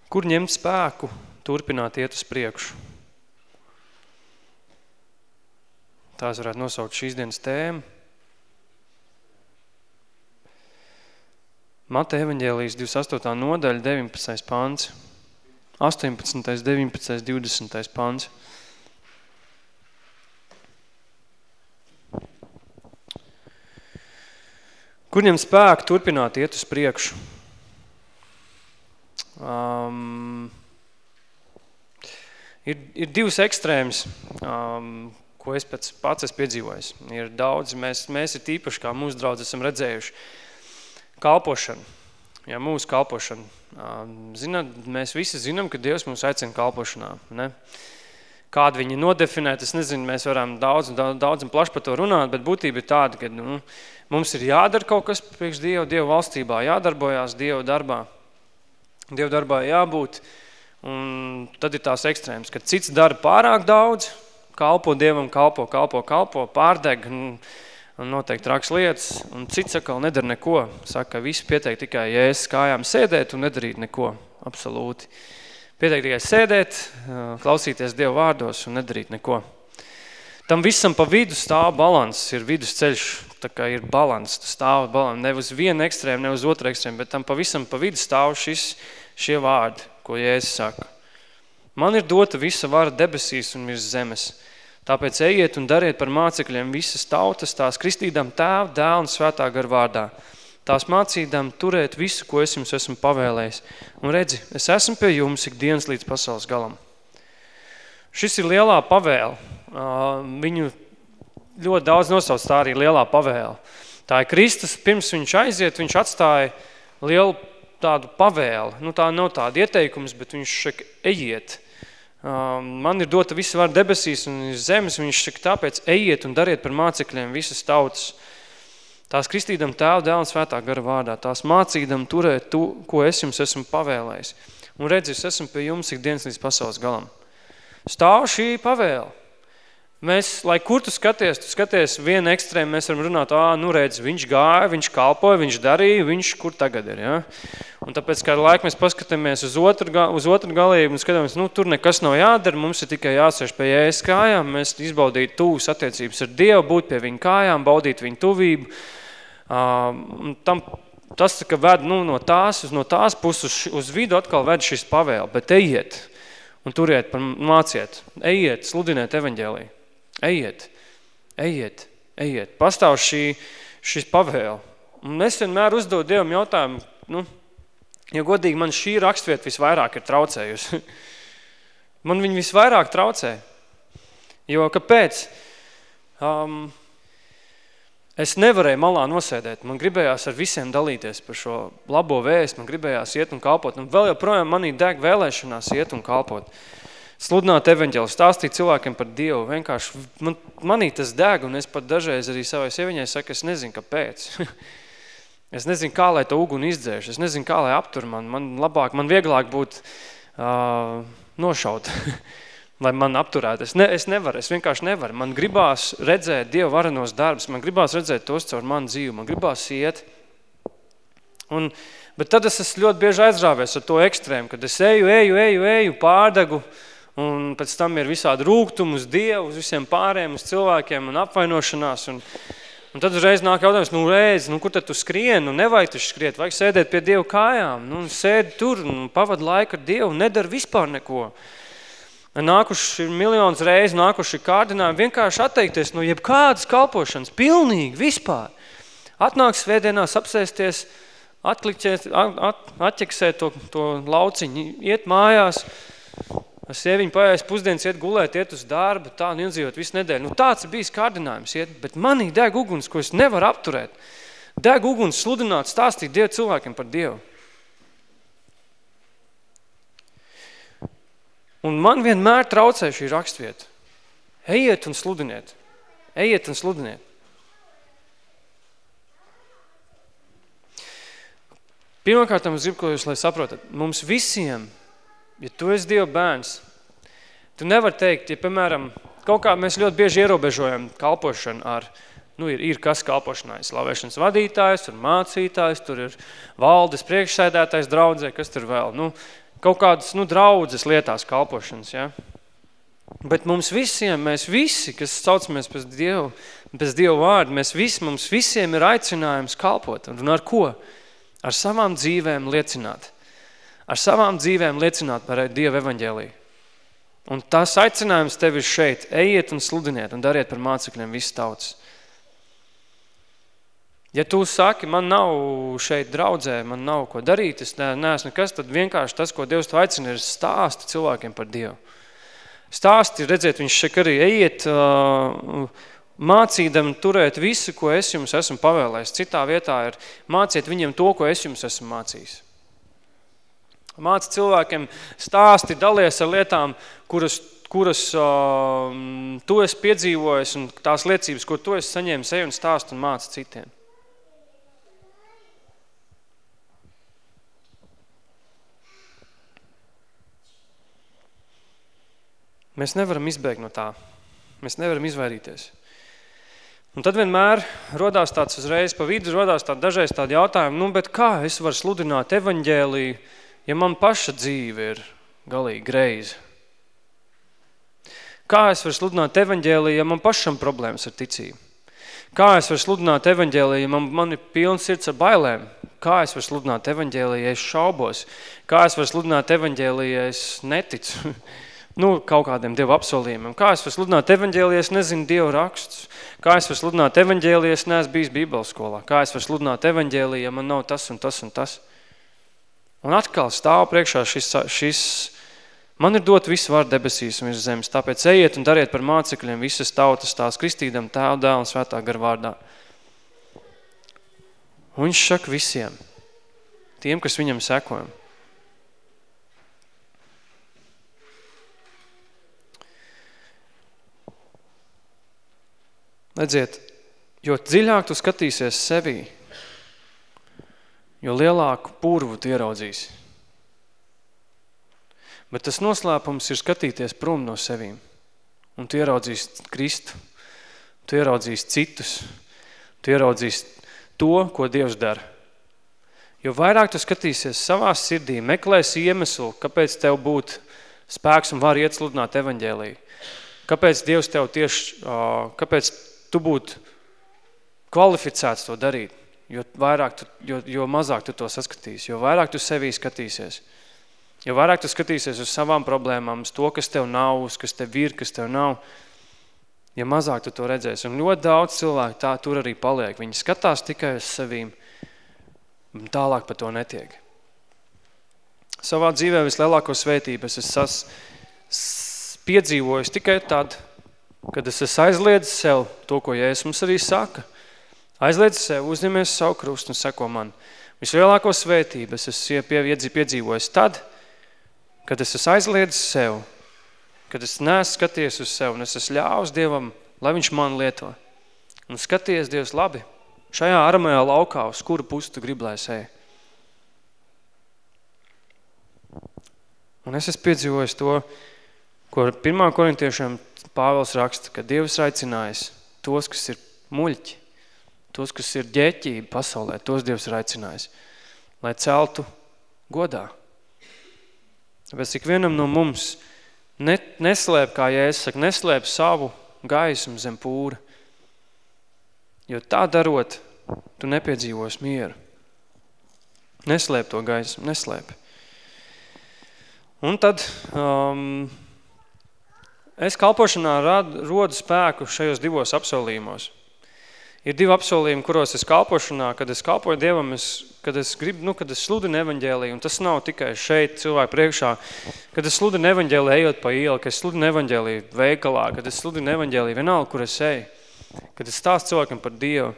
Kur ņemt spēku, turpināt iet uz priekšu? Tās varētu nosaukt šīs dienas tēmu. Mata evaņģēlijas 28. nodaļa, 19. pants, 18., 19., 20. pants. Kur ņem spēku turpināt iet uz priekšu? Um, ir, ir divas ekstrēmas, um, ko es pēc pats esmu piedzīvojis. Ir daudz, mēs, mēs ir tīpaši, kā mūsu draudz esam redzējuši, Kalpošana. Jā, mūsu kalpošana. Zināt, mēs visi zinām, ka Dievs mums aicina kalpošanā. Ne? Kādu viņi nodefinēt, es nezinu, mēs varam daudz, daudz, daudz un plaši par to runāt, bet būtība ir tāda, ka nu, mums ir jādara kaut kas priekš Dievu, Dievu valstībā, jādarbojās Dievu darbā. Dievu darbā jābūt, un tad ir tās ekstrēmas, kad cits dara pārāk daudz, kalpo Dievam, kalpo, kalpo, kalpo, pārdeg, un, un noteikti traks lietas, un cits atkal nedara neko. Saka, visi pieteikt tikai jēs kājām sēdēt un nedarīt neko, absolūti. Pieteikt tikai sēdēt, klausīties Dievu vārdos un nedarīt neko. Tam visam pa vidu stāv balans, ir vidusceļš, tā kā ir balans, stāv balans, ne uz vienu ekstrēmu, ne uz otru ekstrēmu, bet tam pavisam pa vidu stāv šis, šie vārdi, ko Jēzus saka. Man ir dota visa vara debesīs un virs zemes. Tāpēc ejiet un dariet par mācekļiem visas tautas, tās kristīdām tēvu, dēlu un svētā gar vārdā. Tās mācīdām turēt visu, ko es jums esmu pavēlējis. Un redzi, es esmu pie jums ik dienas līdz pasaules galam. Šis ir lielā pavēle. Viņu ļoti daudz nosauc tā arī lielā pavēle. Tā ir Kristus, pirms viņš aiziet, viņš atstāja lielu tādu pavēli. Nu, tā nav tāda ieteikums, bet viņš šek ejiet. Man ir dota visa var debesīs un zemes, viņš šek tāpēc ejiet un dariet par mācekļiem visas tautas. Tās kristīdam tēvu, dēlu svētā gara vārdā. Tās mācīdam turēt to, ko es jums esmu pavēlējis. Un redzi, es esmu pie jums ik dienas līdz pasaules galam. Stāv šī pavēle. Mēs, lai kur tu skaties, tu skaties vienu ekstrēmu, mēs varam runāt, ā, nu redz, viņš gāja, viņš kalpoja, viņš darīja, viņš kur tagad ir, ja? Un tāpēc kādu laiku mēs paskatāmies uz otru, uz otru galību un skatāmies, nu, tur nekas nav jādara, mums ir tikai jāsēž pie jēs kājām, mēs izbaudīt tūs attiecības ar Dievu, būt pie viņa kājām, baudīt viņa tuvību. Uh, tam, tas, ka ved nu, no tās, no tās puses uz vidu atkal ved šis pavēle, bet ejiet un turiet, māciet, ejiet, sludiniet evaņģēliju. Ejiet, ejiet, ejiet. Pastāv šī, šis pavēle. Un es vienmēr uzdodu Dievam jautājumu, nu, ja godīgi man šī rakstvieta visvairāk ir traucējusi. man viņa visvairāk traucē. Jo kāpēc? Um, es nevarēju malā nosēdēt. Man gribējās ar visiem dalīties par šo labo vēstu. Man gribējās iet un kalpot. Un vēl joprojām manī deg vēlēšanās iet un kalpot. Uh, sludināt evaņģēlu, stāstīt cilvēkiem par Dievu. Vienkārši man, manī tas deg, un es pat dažreiz arī savai sieviņai saku, es nezinu, kāpēc. es nezinu, kā lai to uguni izdzēš. Es nezinu, kā lai aptur man. Man labāk, man vieglāk būt uh, nošaut, lai man apturētu. Es, ne, es nevaru, es vienkārši nevaru. Man gribās redzēt Dievu varenos darbus, man gribās redzēt tos caur manu dzīvi, man gribās iet. Un, bet tad es esmu ļoti bieži aizrāvies ar to ekstrēmu, kad es eju, eju, eju, eju, pārdegu, uh, un pēc tam ir visādi rūgtumi uz Dievu, uz visiem pārējiem, uz cilvēkiem un apvainošanās. Un, un tad uzreiz nāk jautājums, nu reiz, nu kur tad tu skrien, nu nevajag tu skriet, vajag sēdēt pie Dievu kājām, nu sēdi tur, nu pavad laiku ar Dievu, nedara vispār neko. Nākuši ir miljons reizi, nākuši kārdinājumi vienkārši atteikties no jebkādas kalpošanas, pilnīgi, vispār. Atnāk svētdienās apsēsties, atklikķēt, at, at, atķeksēt to, to lauciņu, iet mājās, Sieviņa paies pusdienas, iet gulēt, iet uz darbu, tā un iedzīvot visu nedēļu. Nu, tāds bijis kārdinājums, iet, bet manī deg uguns, ko es nevaru apturēt. Deg uguns sludināt, stāstīt Dievu cilvēkiem par Dievu. Un man vienmēr traucē šī rakstvieta. Ejiet un sludiniet. Ejiet un sludiniet. Pirmkārt, es gribu, ko jūs, lai saprotat, mums visiem ja tu esi Dieva bērns, tu nevar teikt, ja, piemēram, kaut kā mēs ļoti bieži ierobežojam kalpošanu ar, nu, ir, ir kas kalpošanā, ir slavēšanas vadītājs, tur mācītājs, tur ir valdes priekšsēdētājs draudzē, kas tur vēl, nu, kaut kādas, nu, draudzes lietās kalpošanas, ja. Bet mums visiem, mēs visi, kas saucamies pēc Dievu, pēc Dievu vārdu, mēs visi, mums visiem ir aicinājums kalpot. Un ar ko? Ar savām dzīvēm liecināt ar savām dzīvēm liecināt par Dieva evaņģēliju. Un tas aicinājums tev ir šeit, ejiet un sludiniet un dariet par mācekļiem visu tautas. Ja tu saki, man nav šeit draudzē, man nav ko darīt, es ne, neesmu nekas, tad vienkārši tas, ko Dievs tu aicina, ir stāsti cilvēkiem par Dievu. Stāsti, redziet, viņš šeit arī ejiet, uh, mācīdam turēt visu, ko es jums esmu pavēlējis. Citā vietā ir māciet viņiem to, ko es jums esmu mācījis. Māci cilvēkiem stāsti, dalies ar lietām, kuras, kuras uh, tu esi piedzīvojis un tās liecības, ko tu esi saņēmis, ej un stāst un māci citiem. Mēs nevaram izbēgt no tā. Mēs nevaram izvairīties. Un tad vienmēr rodās tāds uzreiz pa vidu, rodās tādi dažreiz tādi jautājumi, nu, bet kā es varu sludināt evaņģēliju, ja man paša dzīve ir galīgi greiza? Kā es varu sludināt evaņģēliju, ja man pašam problēmas ar ticību? Kā es varu sludināt evaņģēliju, ja man, man ir pilns sirds ar bailēm? Kā es varu sludināt evaņģēliju, ja es šaubos? Kā es varu sludināt evaņģēliju, ja es neticu? nu, kaut kādiem Dievu apsolījumiem. Kā es varu sludināt evaņģēliju, es nezinu Dievu rakstus? Kā es varu sludināt evaņģēliju, es neesmu bijis Bībeles skolā? Kā es varu sludināt evaņģēliju, ja man nav tas un tas un tas? Un atkal stāv priekšā šis, šis Man ir dot visu vārdu debesīs un virs zemes, tāpēc ejiet un dariet par mācekļiem visas tautas tās kristīdam tēvu dēlu un svētā gar vārdā. Un viņš saka visiem, tiem, kas viņam sekojam. Redziet, jo dziļāk tu skatīsies sevī, jo lielāku purvu tu ieraudzīsi. Bet tas noslēpums ir skatīties prom no sevīm. Un tu ieraudzīs Kristu, tu ieraudzīs citus, tu ieraudzīs to, ko Dievs dara. Jo vairāk tu skatīsies savā sirdī, meklēsi iemeslu, kāpēc tev būtu spēks un var iet sludināt evaņģēliju. Kāpēc Dievs tev tieši, kāpēc tu būtu kvalificēts to darīt, jo, vairāk tu, jo, jo mazāk tu to saskatīsi, jo vairāk tu sevī skatīsies – Jo vairāk tu skatīsies uz savām problēmām, uz to, kas tev nav, uz kas tev ir, kas tev nav, ja mazāk tu to redzēsi. Un ļoti daudz cilvēku tā tur arī paliek. Viņi skatās tikai uz savīm, un tālāk pa to netiek. Savā dzīvē vislielāko svētību es esmu piedzīvojis tikai tad, kad es esmu aizliedzis sev to, ko Jēzus mums arī saka. Aizliedzis sev, uzņemies savu krustu un seko man. Vislielāko svētību es piedzīvojis tad, kad es esmu aizliedzis sev, kad es neesmu skaties uz sev un es esmu ļāvis Dievam, lai viņš man lieto. Un skaties, Dievs, labi, šajā armajā laukā, uz kuru pusi tu grib, lai es eju. Un es esmu piedzīvojis to, ko pirmā korintiešiem Pāvils raksta, ka Dievs aicinājis tos, kas ir muļķi, tos, kas ir ģēķība pasaulē, tos Dievs ir aicinājis, lai celtu godā. Tāpēc ik vienam no mums ne, neslēp, kā Jēzus saka, neslēp savu gaismu zem pūra. Jo tā darot, tu nepiedzīvos mieru. Neslēp to gaismu, neslēp. Un tad um, es kalpošanā rad, rodu spēku šajos divos apsolījumos. Ir divi apsolījumi, kuros es kalpošanā, kad es kalpoju Dievam, es, kad es gribu, nu, kad es sludinu evaņģēliju, un tas nav tikai šeit cilvēku priekšā, kad es sludinu evaņģēliju ejot pa ielu, kad es sludinu evaņģēliju veikalā, kad es sludinu evaņģēliju vienalga, kur es eju, kad es stāstu cilvēkam par Dievu.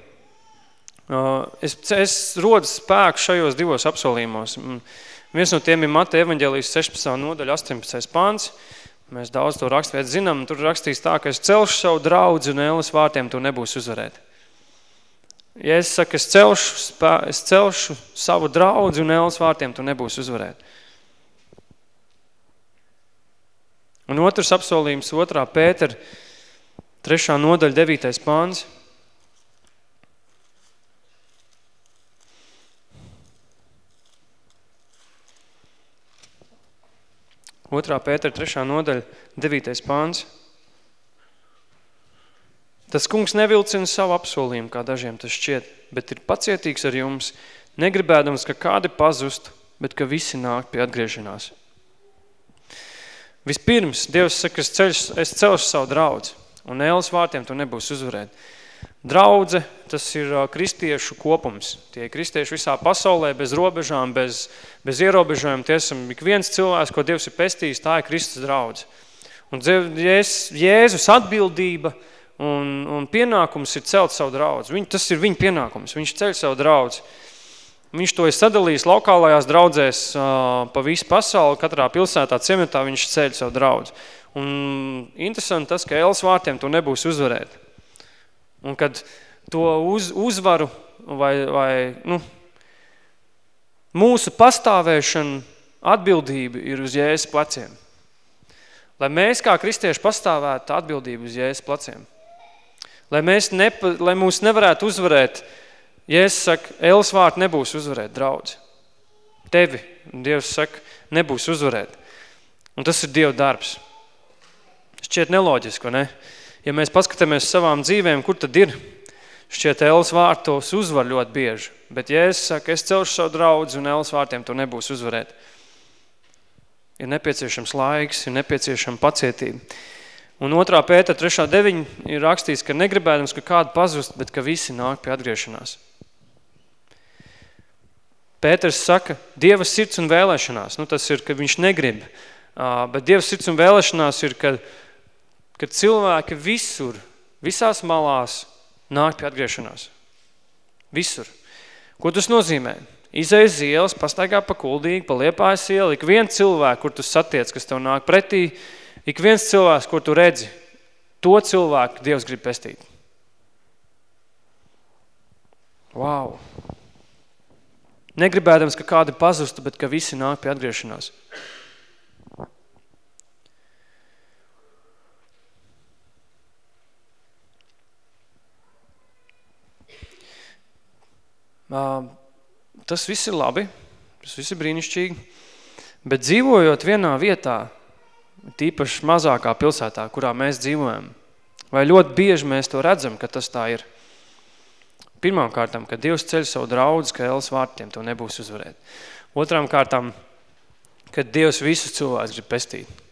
Es, es rodu spēku šajos divos apsolījumos. Viens no tiem ir Mata evaņģēlijas 16. nodaļa 18. pāns. Mēs daudz to rakstvēt zinām, tur rakstīs tā, ka es celšu savu draudzi un ēles vārtiem tu nebūs uzvarēt. Ja es saku, es celšu, spē, es celšu savu draudzi un ēlas vārtiem, tu nebūsi uzvarēt. Un otrs apsolījums, otrā Pētera, trešā nodaļa, devītais pāns. Otrā Pētera, trešā nodaļa, devītais pāns. Tas kungs nevilcina savu apsolījumu, kā dažiem tas šķiet, bet ir pacietīgs ar jums, negribēdams, ka kādi pazust, bet ka visi nāk pie atgriešanās. Vispirms, Dievs saka, es, ceļš, es celšu savu draudzi, un ēles vārtiem tu nebūs uzvarēt. Draudze, tas ir kristiešu kopums. Tie kristieši visā pasaulē, bez robežām, bez, bez ierobežojumiem. Tie esam ik viens cilvēks, ko Dievs ir pestījis, tā ir Kristus draudze. Un Jēzus atbildība – un, un pienākums ir celt savu draudzi. Viņ, tas ir viņa pienākums, viņš ceļ savu draudzi. Viņš to ir sadalījis lokālajās draudzēs uh, pa visu pasauli, katrā pilsētā, ciemetā viņš ceļ savu draudzi. Un interesanti tas, ka Elas vārtiem to nebūs uzvarēt. Un kad to uz, uzvaru vai, vai nu, mūsu pastāvēšana atbildība ir uz Jēzus pleciem. Lai mēs kā kristieši pastāvētu atbildību uz Jēzus pleciem. Lai, mēs nepa, lai mūs nevarētu uzvarēt, ja es saku, Elas vārti nebūs uzvarēt, draudzi. Tevi, Dievs saka, nebūs uzvarēt. Un tas ir Dieva darbs. Šķiet neloģiski, vai ne? Ja mēs paskatāmies savām dzīvēm, kur tad ir? šķiet Elas vārtos uzvar ļoti bieži, bet Jēzus saka, es celšu savu draudzi un Elas vārtiem to nebūs uzvarēt. Ir nepieciešams laiks, ir nepieciešama pacietība. Un otrā pēta, trešā deviņa ir rakstīts, ka negribēdams, ka kādu pazust, bet ka visi nāk pie atgriešanās. Pēters saka, Dieva sirds un vēlēšanās. Nu, tas ir, ka viņš negrib. Bet Dieva sirds un vēlēšanās ir, ka, ka cilvēki visur, visās malās nāk pie atgriešanās. Visur. Ko tas nozīmē? Izējas ielas, pastaigā pa kuldīgi, pa liepājas ielu, ik viens cilvēku, kur tu satiec, kas tev nāk pretī, ik viens cilvēks, kur tu redzi, to cilvēku Dievs grib pestīt. Wow! Negribēdams, ka kādi pazustu, bet ka visi nāk pie atgriešanās. Tas viss ir labi, tas viss ir brīnišķīgi, bet dzīvojot vienā vietā, tīpaši mazākā pilsētā, kurā mēs dzīvojam, vai ļoti bieži mēs to redzam, ka tas tā ir. Pirmām kārtām, ka Dievs ceļ savu draudz, ka Elas vārtiem to nebūs uzvarēt. Otrām kārtām, ka Dievs visus cilvēkus grib pestīt.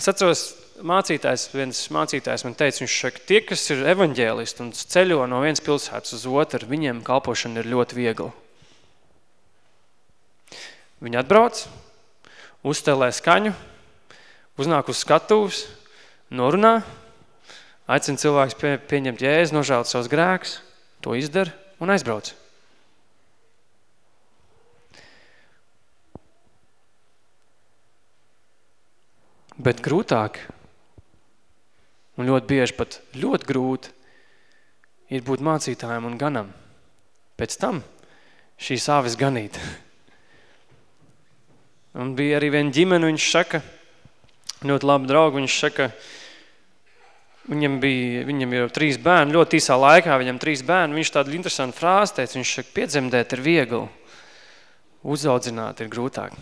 Es atceros, mācītājs, viens mācītājs man teica, viņš saka, tie, kas ir evaņģēlisti un ceļo no vienas pilsētas uz otru, viņiem kalpošana ir ļoti viegla. Viņi atbrauc, uzstelē skaņu, uznāk uz skatuvus, norunā, aicina cilvēks pie, pieņemt jēzu, nožēlt savus grēkus, to izdara un aizbrauc. Bet grūtāk, un ļoti bieži pat ļoti grūti, ir būt mācītājiem un ganam. Pēc tam šīs āvis ganīt. Un bija arī viena ģimene, viņš saka, ļoti labi draugi, viņš saka, Viņam, bija, viņam ir trīs bērni, ļoti īsā laikā viņam trīs bērni. Viņš tādu interesantu frāzi teica, viņš saka, piedzemdēt ir viegli, uzaudzināt ir grūtāk.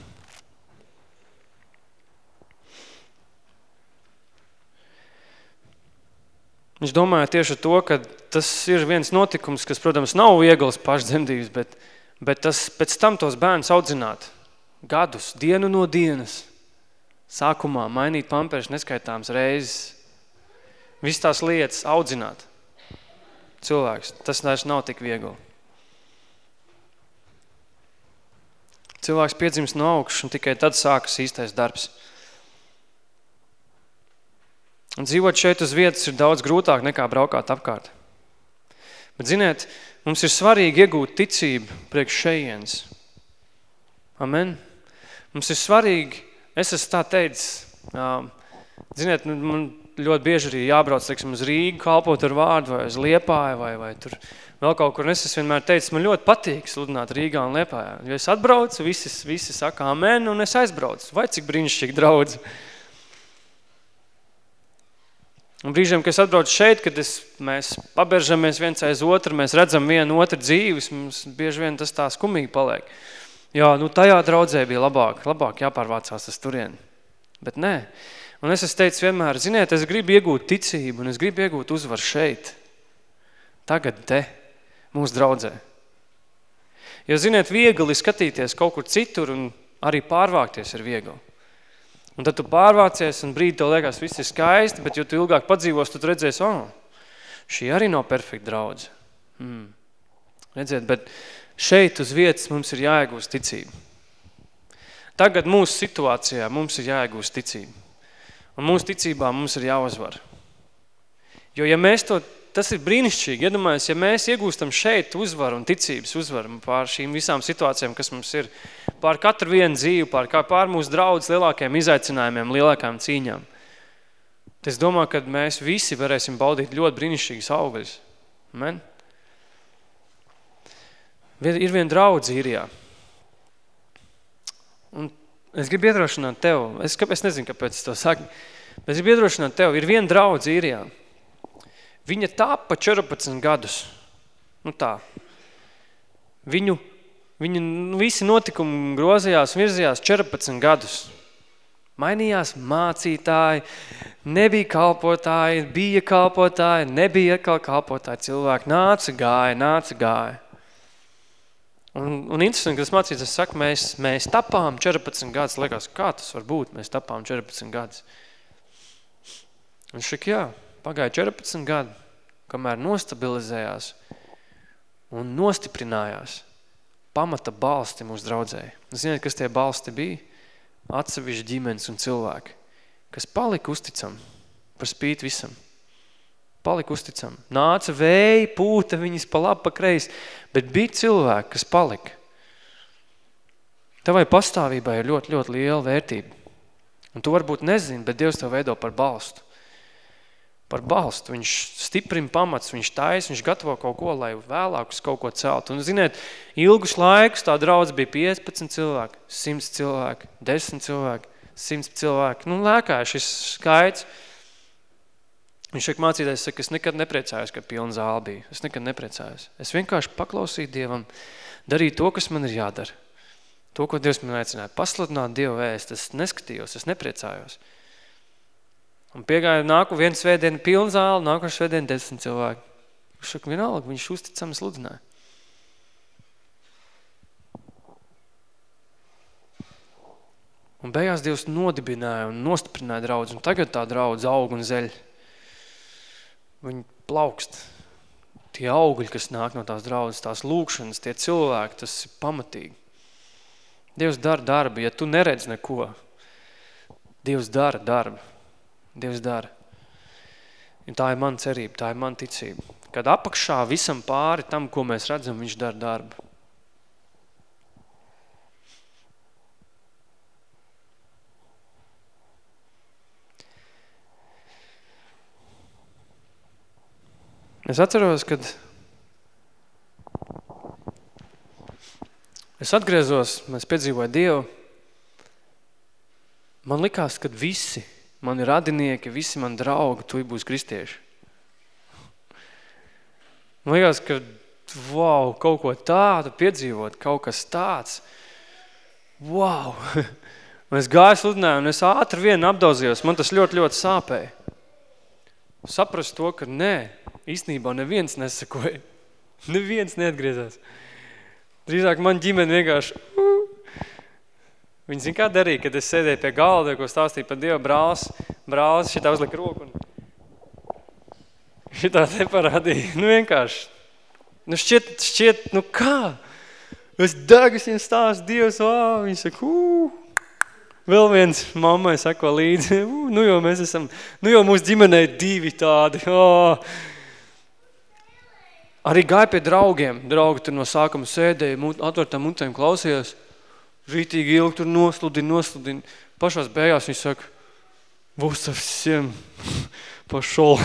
Viņš domāja tieši to, ka tas ir viens notikums, kas, protams, nav viegls pašdzemdības, bet, bet tas pēc tam tos bērnus audzināt gadus, dienu no dienas. Sākumā mainīt pamperšu neskaitāms reizes, Viss tās lietas audzināt. Cilvēks, tas vairs nav tik viegli. Cilvēks piedzimst no augšas un tikai tad sākas īstais darbs. Un dzīvot šeit uz vietas ir daudz grūtāk nekā braukāt apkārt. Bet ziniet, mums ir svarīgi iegūt ticību priekš šejienes. Amen. Mums ir svarīgi, es esmu tā teicis, ziniet, nu, man ļoti bieži arī jābrauc, teiksim, uz Rīgu, kalpot ar vārdu, vai uz Liepāju, vai, vai tur vēl kaut kur. Un es esmu vienmēr teicis, man ļoti patīk sludināt Rīgā un Liepājā. Jo es atbraucu, visi, visi saka amen, un es aizbraucu. Vai cik brīnišķīgi draudz. Un brīžiem, kad es atbraucu šeit, kad es, mēs paberžamies viens aiz otru, mēs redzam vienu otru dzīves, mums bieži vien tas tā skumīgi paliek. Jā, nu tajā draudzē bija labāk, labāk jāpārvācās tas turien. Bet nē, Un es esmu teicis vienmēr, ziniet, es gribu iegūt ticību un es gribu iegūt uzvaru šeit. Tagad te, mūsu draudzē. Jo, ziniet, viegli skatīties kaut kur citur un arī pārvākties ir viegli. Un tad tu pārvācies un brīdi tev liekas, viss ir skaisti, bet jo tu ilgāk padzīvos, tu redzēsi, oh, šī arī nav perfekta draudze. Hmm. Redziet, bet šeit uz vietas mums ir jāiegūst ticība. Tagad mūsu situācijā mums ir jāiegūst ticība. Un mūsu ticībā mums ir jāuzvar. Jo ja mēs to, tas ir brīnišķīgi, iedomājies, ja mēs iegūstam šeit uzvaru un ticības uzvaru pār šīm visām situācijām, kas mums ir, pār katru vienu dzīvi, pār, pār mūsu draudz lielākiem izaicinājumiem, lielākām cīņām, es domāju, ka mēs visi varēsim baudīt ļoti brīnišķīgas augļas. Amen? Ir viena draudz īrijā. Un Es gribu iedrošināt tev, es, es nezinu, kāpēc es to saku, bet es gribu iedrošināt tev, ir viena draudz īrijā. Viņa tāpa 14 gadus. Nu tā. Viņu, viņu nu, visi notikumi grozījās, virzījās 14 gadus. Mainījās mācītāji, nebija kalpotāji, bija kalpotāji, nebija atkal kalpotāji. Cilvēki nāca, gāja, nāca, gāja. Un, un interesanti, ka tas mācīts, es saku, mēs, mēs tapām 14 gadus, liekas, kā tas var būt, mēs tapām 14 gadus. Un šik, jā, pagāja 14 gadi, kamēr nostabilizējās un nostiprinājās pamata balsti mūsu draudzēji. Ziniet, kas tie balsti bija? Atsevišķi ģimenes un cilvēki, kas palika uzticam par spīt visam. Palika uzticam. Nāca vēji, pūta viņas pa labi, pa kreis, bet bija cilvēki, kas palika. Tavai pastāvībai ir ļoti, ļoti liela vērtība. Un tu varbūt nezini, bet Dievs tev veido par balstu. Par balstu. Viņš stiprina pamats, viņš tais, viņš gatavo kaut ko, lai vēlāk uz kaut ko celt. Un, ziniet, ilgus laikus tā draudz bija 15 cilvēki, 100 cilvēki, 10 cilvēki, 100 cilvēki. Nu, lēkāja šis skaits. Viņš saka, mācītājs saka, es nekad nepriecājos, kad pilna zāle bija. Es nekad nepriecājos. Es vienkārši paklausīju Dievam, darīju to, kas man ir jādara. To, ko Dievs man aicināja. Pasludināt Dievu vēst. Es neskatījos, es nepriecājos. Un piegāja nāku vienu svētdienu pilna zāle, nākošu svētdienu desmit cilvēki. Viņš saka, vienalga, viņš uzticami sludināja. Un beigās Dievs nodibināja un nostiprināja draudz, un tagad tā draudz aug un zeļ viņi plaukst. Tie augļi, kas nāk no tās draudzes, tās lūkšanas, tie cilvēki, tas ir pamatīgi. Dievs dara darbu, ja tu neredz neko. Dievs dara darbu. Dievs dara. Un tā ir mana cerība, tā ir mana ticība. Kad apakšā visam pāri tam, ko mēs redzam, viņš dara darbu. Es atceros, kad es atgriezos, mēs piedzīvoju Dievu, man likās, ka visi mani radinieki, visi mani draugi, tu būs kristieši. Man likās, ka wow, kaut ko tādu piedzīvot, kaut kas tāds, wow. Es gāju sludināju, un es ātri vien apdaudzījos, man tas ļoti, ļoti sāpēja. Saprast to, ka nē, īstenībā neviens nesakoja. Neviens neatgriezās. Drīzāk man ģimene vienkārši... Viņi zin kā darīja, kad es sēdēju pie galda, ko stāstīju par Dievu brālis. Brālis šitā uzlika roku un šitā te parādīja. Nu vienkārši. Nu šķiet, šķiet, nu kā? Es degu, es viņam stāstu Dievs, vā, viņš saka, ū, Vēl viens mammai sako līdzi, nu jau mēs esam, nu jau mūsu ģimenē divi tādi. Oh. Arī gāja pie draugiem. Draugi tur no sākuma sēdēja, atvērtām mutēm klausījās. Rītīgi ilgi tur nosludina, nosludina. Pašās beigās viņš saka, būs ar visiem pašol.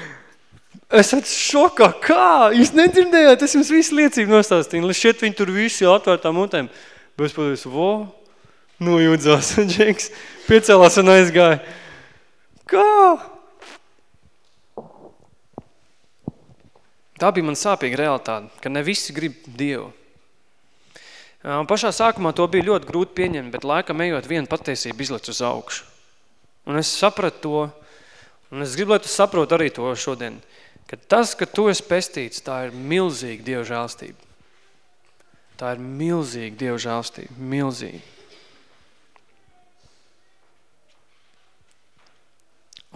es esmu šokā, kā? Jūs nedzirdējāt, es jums visu liecību nostāstīju. Līdz šeit viņi tur visi atvērtām mutēm. Bet es pateicu, vo, nojūdzās. Džeks piecēlās un aizgāja. Kā? Tā bija man sāpīga realitāte, ka ne visi grib Dievu. Un pašā sākumā to bija ļoti grūti pieņemt, bet laikam ejot viena patiesība izlec uz augšu. Un es sapratu to, un es gribu, lai tu saprot arī to šodien, ka tas, ka tu esi pestīts, tā ir milzīga Dieva žēlstība. Tā ir milzīga Dieva žēlstība, milzīga.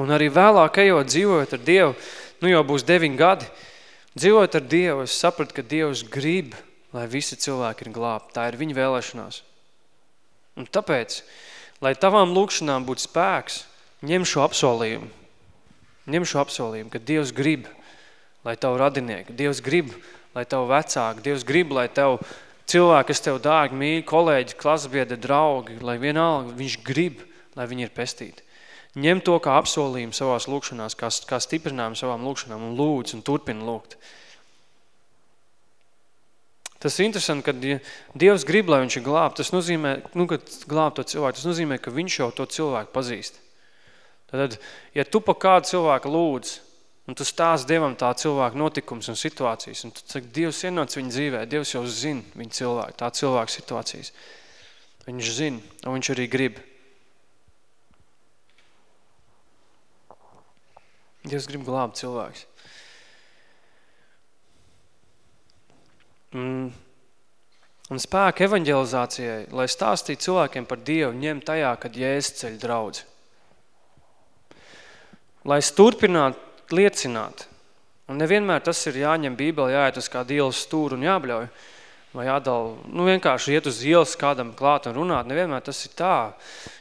Un arī vēlāk ejot, dzīvojot ar Dievu, nu jau būs deviņi gadi, Dzīvot ar Dievu, es sapratu, ka Dievs grib, lai visi cilvēki ir glābti. Tā ir viņa vēlēšanās. Un tāpēc, lai tavām lūkšanām būtu spēks, ņem šo apsolījumu. Ņem šo apsolījumu, ka Dievs grib, lai tavu radinieki, Dievs grib, lai tavu vecāki, Dievs grib, lai tev cilvēki, kas tev dārgi, mīļi, kolēģi, klasbiedri, draugi, lai vienalga, viņš grib, lai viņi ir pestīti. Ņem to kā apsolījumu savās lūkšanās, kā, kā stiprinājumu savām lūkšanām un lūdz un turpina lūgt. Tas ir interesanti, kad Dievs grib, lai viņš ir glābt, tas nozīmē, nu, kad glāb to cilvēku, tas nozīmē, ka viņš jau to cilvēku pazīst. Tad, ja tu pa kādu cilvēku lūdz, un tu stāst Dievam tā cilvēku notikums un situācijas, un tu saki, Dievs ienāc viņa dzīvē, Dievs jau zina viņa cilvēku, tā cilvēku situācijas. Viņš zina, un viņš arī grib. Dievs grib glābt cilvēks. Mm. Un spēka evanģelizācijai, lai stāstītu cilvēkiem par Dievu, ņem tajā, kad Jēzus ceļ draudzi. Lai es turpinātu liecināt, un nevienmēr tas ir jāņem Bībeli, jāiet uz kādu ielas stūru un jābļauj, vai jādala, nu vienkārši iet uz ielas kādam klāt un runāt, nevienmēr tas ir tā.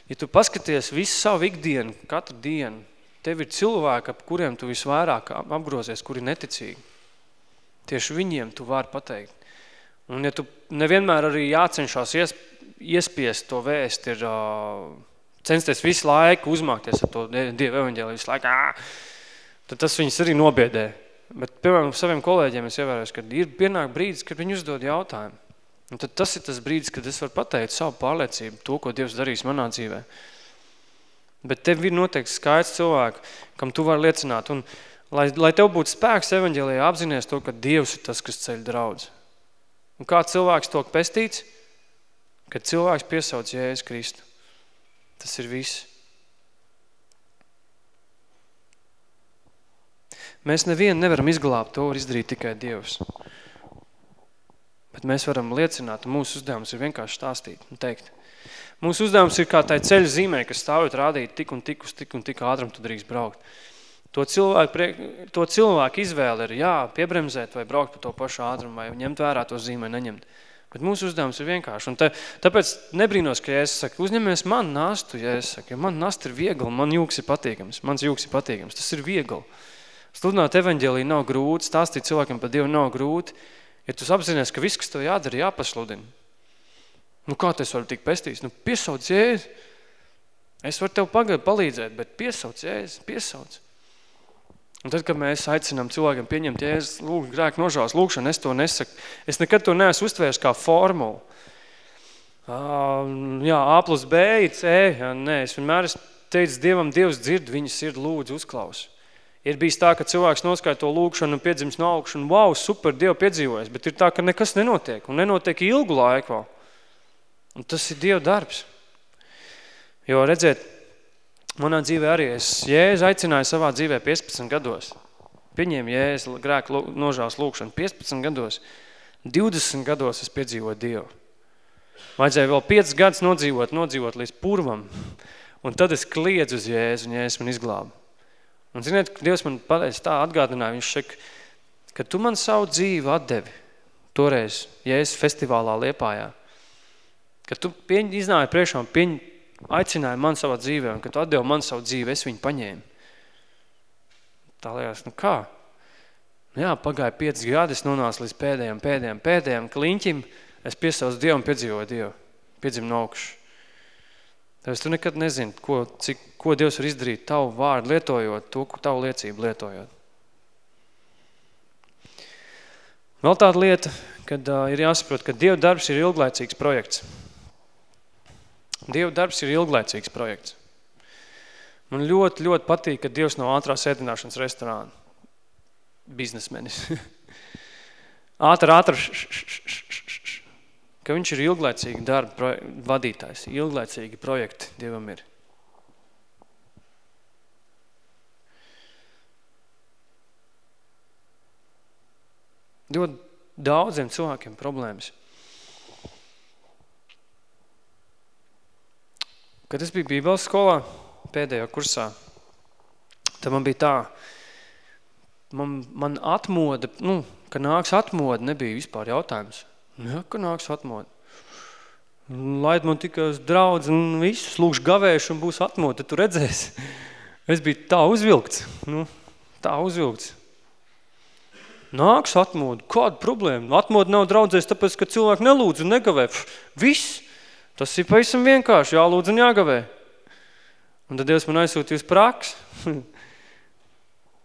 Ja tu paskaties visu savu ikdienu, katru dienu, tev ir cilvēki, ap kuriem tu visvairāk apgrozies, kuri neticīgi. Tieši viņiem tu vari pateikt. Un ja tu nevienmēr arī jācenšās ies, iespiest to vēst, ir uh, censties visu laiku uzmākties ar to Dievu evaņģēliju visu laiku, ā, tad tas viņus arī nobiedē. Bet, piemēram, saviem kolēģiem es ievēroju, ka ir pienāk brīdis, kad viņi uzdod jautājumu. Un tad tas ir tas brīdis, kad es varu pateikt savu pārliecību, to, ko Dievs darīs manā dzīvē. Bet tev ir noteikti skaits cilvēku, kam tu vari liecināt. Un, lai, lai tev būtu spēks evaņģēlijā, apzinies to, ka Dievs ir tas, kas ceļ draudz. Un kā cilvēks to pestīts? Kad cilvēks piesauc Jēzus Kristu. Tas ir viss. Mēs nevienu nevaram izglābt, to var izdarīt tikai Dievs. Bet mēs varam liecināt, un mūsu uzdevums ir vienkārši stāstīt un teikt. Mūsu uzdevums ir kā tai ceļa zīmē, kas stāvot rādīt tik un tik uz tik un tik ātram tu drīkst braukt. To cilvēku, to cilvēku izvēle ir jā, piebremzēt vai braukt pa to pašu ātrumu vai ņemt vērā to zīmē, neņemt. Bet mūsu uzdevums ir vienkārši. Un te, tāpēc nebrīnos, ka es saku, uzņemies man nastu, ja es saku, ja man nast ir viegli, man jūks ir patīkams, mans jūks ir patīkams, tas ir viegli. Sludināt evaņģēlī nav grūti, stāstīt cilvēkiem par Dievu nav grūti, ja tu apzinies, ka viss, kas tev jādara, jāpasludina. Nu kā tas var tikt pestīts? Nu piesauc Jēzu. Es varu tev pagad palīdzēt, bet piesauc Jēzu, piesauc. Un tad, kad mēs aicinām cilvēkiem pieņemt Jēzus lūg, grēku nožāls lūkšanu, es to nesaku. Es nekad to neesmu uztvērs kā formulu. Uh, jā, A plus B C. Jā, nē, es vienmēr esmu teicis Dievam, Dievs dzird, viņas ir lūdzu uzklaus. Ir bijis tā, ka cilvēks noskaita to lūkšanu un piedzims no augšu un wow, super, Dievu piedzīvojas, bet ir tā, ka nekas nenotiek un nenotiek ilgu laiku. Un tas ir Dieva darbs. Jo redziet, manā dzīvē arī es Jēzu aicināju savā dzīvē 15 gados. Pieņēmu Jēzu grēku nožās lūkšanu 15 gados. 20 gados es piedzīvoju Dievu. Vajadzēja vēl 5 gadus nodzīvot, nodzīvot līdz purvam. Un tad es kliedzu uz Jēzu un Jēzus man izglābu. Un ziniet, Dievs man pateica tā atgādināja, viņš saka, ka tu man savu dzīvi atdevi toreiz, es festivālā Liepājā, ka tu pieņ, iznāji priekšā un pieņ, aicināji man savā dzīvē, un ka tu atdevi man savu dzīvi, es viņu paņēmu. Tā liekas, nu kā? Nu jā, pagāja piecas gadi, es nonācu līdz pēdējiem, pēdējiem, pēdējiem kliņķim, es piesaucu Dievu un piedzīvoju Dievu, piedzim no augšu. Tāpēc tu nekad nezini, ko, cik, ko Dievs var izdarīt tavu vārdu lietojot, to, tavu liecību lietojot. Vēl tāda lieta, kad uh, ir jāsaprot, ka Dieva darbs ir ilglaicīgs projekts. Dieva darbs ir ilglaicīgs projekts. Man ļoti, ļoti patīk, ka Dievs nav ātrā sēdināšanas restorāna. Biznesmenis. ātri, ātri, ka viņš ir ilglaicīgi darba vadītājs, ilglaicīgi projekti Dievam ir. Ļoti daudziem cilvēkiem problēmas. Kad es biju bībeles skolā, pēdējā kursā, tad man bija tā, man, man atmoda, nu, ka nāks atmoda, nebija vispār jautājums. Jā, ka nāks atmoda. Laid man tikai uz draudz un visus lūkšu gavēšu un būs atmoda, tu redzēsi. Es biju tā uzvilkts, nu, tā uzvilkts. Nāks atmoda, kāda problēma? Atmoda nav draudzēs, tāpēc, ka cilvēki nelūdz un negavē. Viss, tas ir pavisam vienkārši, jālūdz un jāgavē. Un tad Dievs man aizsūtīja uz praks.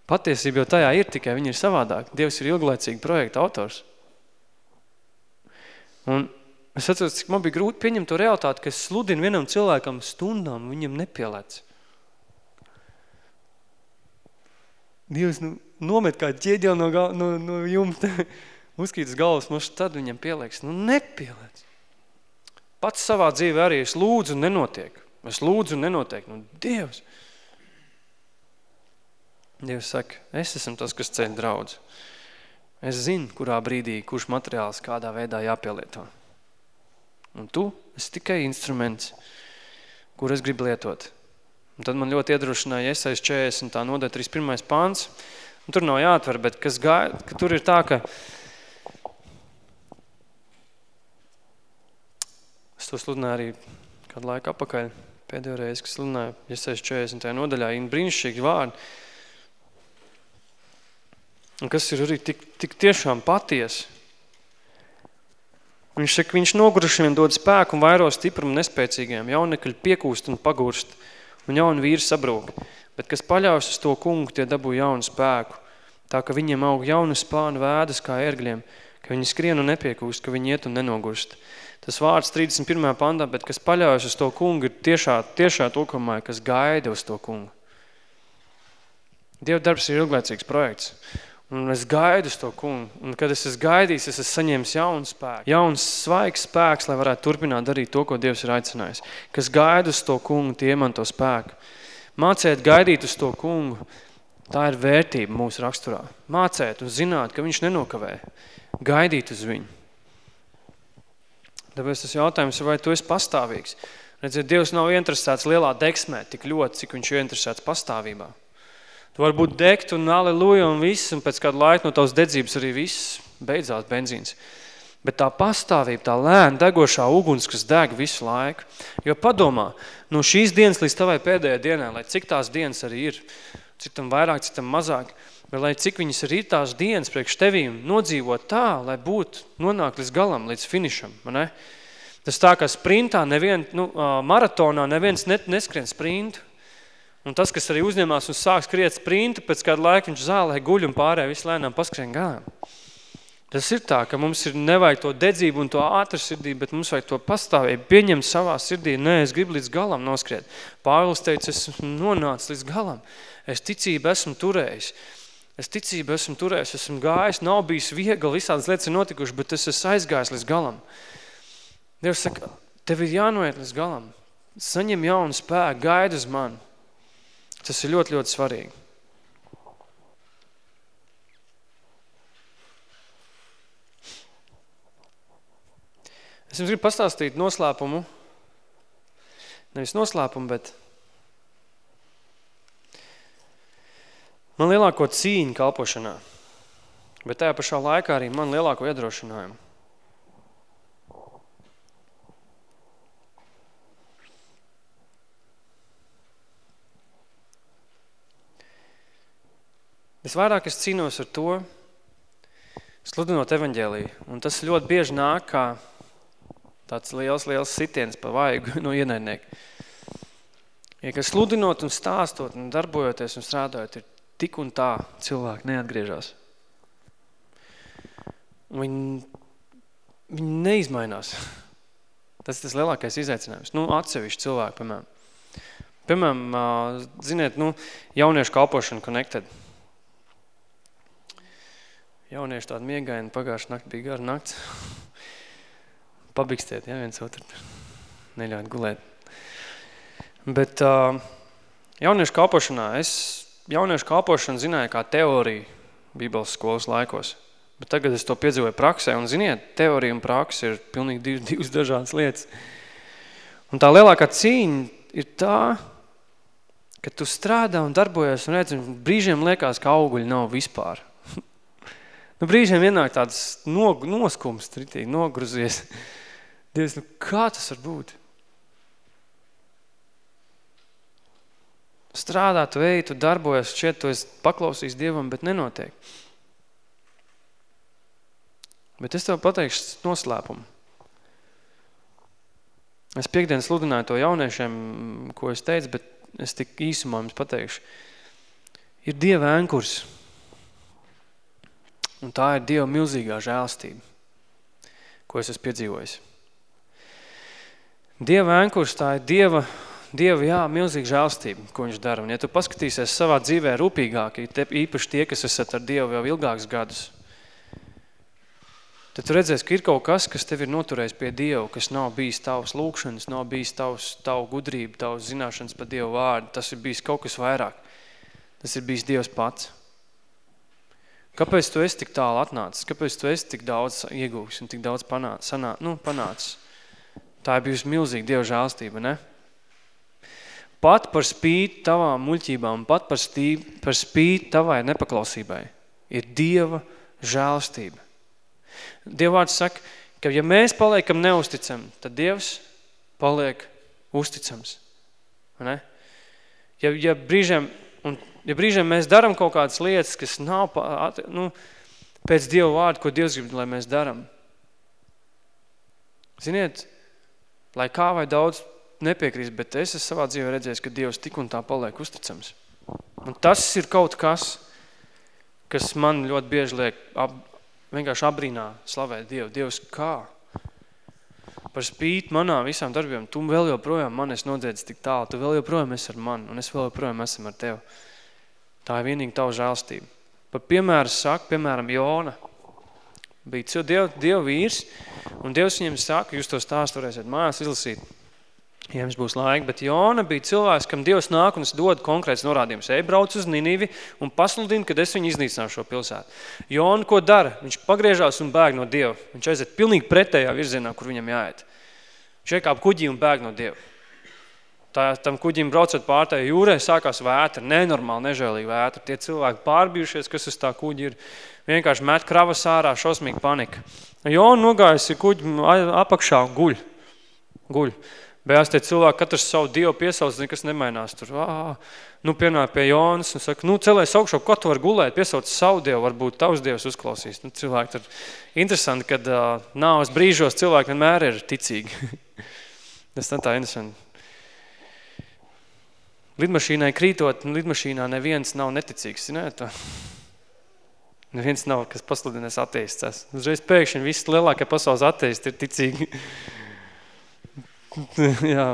Patiesība jau tajā ir tikai, viņi ir savādāk. Dievs ir ilglaicīgi projekta autors. Un es atceros, cik man bija grūti pieņemt to realitāti, ka es sludinu vienam cilvēkam stundām, viņam nepielēc. Dievs nu, nomet kā ķieģeli no, no, no jumta, uzkītas galvas, mums tad viņam pielieks. Nu, nepielēc. Pats savā dzīvē arī es lūdzu nenotiek. Es lūdzu nenotiek. Nu, Dievs. Dievs saka, es esmu tas, kas ceļ draudz. Es zinu, kurā brīdī, kurš materiāls kādā veidā jāpielieto. Un tu esi tikai instruments, kur es gribu lietot. Un tad man ļoti iedrošināja Iesaist 40 tā nodaļa 31. pāns. Un tur nav jāatver, bet kas gāja, ka tur ir tā, ka es to sludināju arī kādu laiku apakaļ, pēdējo reizi, kas sludināju Iesaist 40. nodaļā, ir brīnišķīgi vārdi. Un kas ir arī tik, tik tiešām patiesi. Viņš saka, viņš nogurušiem dod spēku un vairo stiprumu nespēcīgiem, jaunekļi piekūst un pagurst, un jauni vīri sabrūk. Bet kas paļaus uz to kungu, tie dabū jaunu spēku, tā ka viņiem aug jaunu spānu vēdas kā ērgļiem, ka viņi skrien un nepiekūst, ka viņi iet un nenogurst. Tas vārds 31. pandā, bet kas paļaujas uz to kungu, ir tiešā, tiešā tulkumā, kas gaida uz to kungu. Dieva darbs ir ilglaicīgs projekts. Un es gaidu to kungu. Un kad es esmu gaidījis, es esmu saņēmis jaunu spēku. Jauns svaigs spēks, lai varētu turpināt darīt to, ko Dievs ir aicinājis. Kas gaida uz to kungu, tie man to spēku. Mācēt gaidīt uz to kungu, tā ir vērtība mūsu raksturā. Mācēt un zināt, ka viņš nenokavē. Gaidīt uz viņu. Tāpēc tas jautājums ir, vai tu esi pastāvīgs. Redziet, Dievs nav interesēts lielā deksmē tik ļoti, cik viņš ir interesēts pastāvībā. Tu vari būt degt un aleluja un viss, un pēc kāda laika no tavas dedzības arī viss beidzās benzīns. Bet tā pastāvība, tā lēna degošā uguns, kas deg visu laiku. Jo padomā, no šīs dienas līdz tavai pēdējai dienai, lai cik tās dienas arī ir, citam vairāk, citam mazāk, bet lai cik viņas arī ir tās dienas priekš tevīm nodzīvot tā, lai būtu nonāk līdz galam, līdz finišam, ne? Tas tā, ka sprintā nevien, nu, maratonā neviens net, neskrien sprintu, Un tas, kas arī uzņemās un sāk skriet sprintu, pēc kāda laika viņš zālē guļ un pārējā visu lēnām paskrien garām. Tas ir tā, ka mums ir nevajag to dedzību un to ātru sirdību, bet mums vajag to pastāvību, pieņemt savā sirdī. Nē, es gribu līdz galam noskriet. Pāvils teica, es nonācis līdz galam. Es ticību esmu turējis. Es ticību esmu turējis, esmu gājis, nav bijis viegli, visādas lietas ir notikuši, bet es esmu aizgājis līdz galam. Dievs saka, tev ir jānoiet līdz galam. Saņem jaunu spēku, gaida uz mani. Tas ir ļoti, ļoti svarīgi. Es jums gribu pastāstīt noslēpumu, nevis noslēpumu, bet man lielāko cīņu kalpošanā, bet tajā pašā laikā arī man lielāko iedrošinājumu. Visvairāk es cīnos ar to, sludinot evaņģēliju. Un tas ļoti bieži nāk kā tāds liels, liels sitiens pa vaigu no ienaidnieka. Ja, ka sludinot un stāstot un darbojoties un strādājot, ir tik un tā cilvēki neatgriežas. Viņi, viņi neizmainās. Tas ir tas lielākais izaicinājums. Nu, atsevišķi cilvēki, piemēram. Piemēram, ziniet, nu, jauniešu kalpošana connected – jaunieši tādi miegaini, pagājuši nakti bija gara nakts. Pabikstiet, ja, viens otru neļaut gulēt. Bet jauniešu kalpošanā, es jauniešu kalpošanu zināju kā teoriju Bībeles skolas laikos. Bet tagad es to piedzīvoju praksē, un ziniet, teorija un praksa ir pilnīgi div, divas dažādas lietas. Un tā lielākā cīņa ir tā, ka tu strādā un darbojies un redz, un brīžiem liekas, ka auguļi nav vispār. Nu, brīžiem ienāk tāds nog, noskums, tritīgi, nogruzies. Dievs, nu kā tas var būt? Strādā, tu eji, tu darbojas, šķiet, tu esi paklausījis Dievam, bet nenotiek. Bet es tev pateikšu noslēpumu. Es piekdien sludināju to jauniešiem, ko es teicu, bet es tik īsumā jums pateikšu. Ir Dieva ēnkurs. Un tā ir Dieva milzīgā žēlstība, ko es esmu piedzīvojis. Dieva ēnkurs, tā ir Dieva, Dieva, jā, milzīga žēlstība, ko viņš dara. Un ja tu paskatīsies savā dzīvē rūpīgāk, īpaši tie, kas esat ar Dievu jau ilgākus gadus, tad tu redzēsi, ka ir kaut kas, kas tev ir noturējis pie Dieva, kas nav bijis tavs lūkšanas, nav bijis tavs, tavu gudrība, tavs zināšanas par Dievu vārdu. Tas ir bijis kaut kas vairāk. Tas ir bijis Dievs pats. Kāpēc tu esi tik tālu atnācis? Kāpēc tu esi tik daudz iegūs un tik daudz panācis? Sanā, nu, panācis? Tā ir bijusi milzīga Dieva žālstība, ne? Pat par spīti tavām muļķībām, pat par, stīb, par spīti tavai nepaklausībai ir Dieva žālstība. Dievvārds saka, ka ja mēs paliekam neusticami, tad Dievs paliek uzticams. Ne? Ja, ja, brīžiem, un, ja brīžiem mēs daram kaut kādas lietas, kas nav nu, pēc Dieva vārda, ko Dievs grib, lai mēs daram. Ziniet, lai kā vai daudz nepiekrīst, bet es esmu savā dzīvē redzējis, ka Dievs tik un tā paliek uzticams. Un tas ir kaut kas, kas man ļoti bieži liek ap, vienkārši abrīnā slavēt Dievu. Dievs, kā? Par spīti manām visām darbiem, tu vēl joprojām man esi nodziedis tik tālu, tu vēl joprojām esi ar mani, un es vēl joprojām esam ar tevi. Tā ir vienīgi tava žēlstība. Par piemēru saka, piemēram, Jona. Bija Dievu, Dievu vīrs, un Dievs viņiem saka, jūs to stāstu varēsiet mājās izlasīt ja jums būs laika, bet Jona bija cilvēks, kam Dievs nāk un es dodu konkrēts norādījums. Ej, brauc uz Ninivi un pasludina, kad es viņu iznīcināšu šo pilsētu. Jona ko dara? Viņš pagriežās un bēg no Dieva. Viņš aiziet pilnīgi pretējā virzienā, kur viņam jāiet. Viņš iekāp kuģī un bēg no Dieva. Tā, tam kuģim braucot pārtajā jūrē sākās vētra, nenormāli, nežēlīga vētra. Tie cilvēki pārbijušies, kas uz tā kuģi ir, vienkārši met kravas ārā, šausmīga panika. Jona nogājusi kuģi apakšā un guļ. guļ. Bējās tie cilvēki, katrs savu Dievu piesauc, nekas nemainās tur. Ā, nu, pienāk pie Jonas un saka, nu, celēs augšo, ko tu var gulēt, piesauc savu Dievu, varbūt tavs Dievs uzklausīs. Nu, cilvēki tur interesanti, kad uh, nāvas brīžos cilvēki vienmēr ir ticīgi. Tas tā tā interesanti. Lidmašīnai krītot, nu, lidmašīnā neviens nav neticīgs, zināt to? Neviens nav, kas pasludinās ateists. Uzreiz pēkšņi visi lielākie pasaules ateisti ir ticīgi. Jā,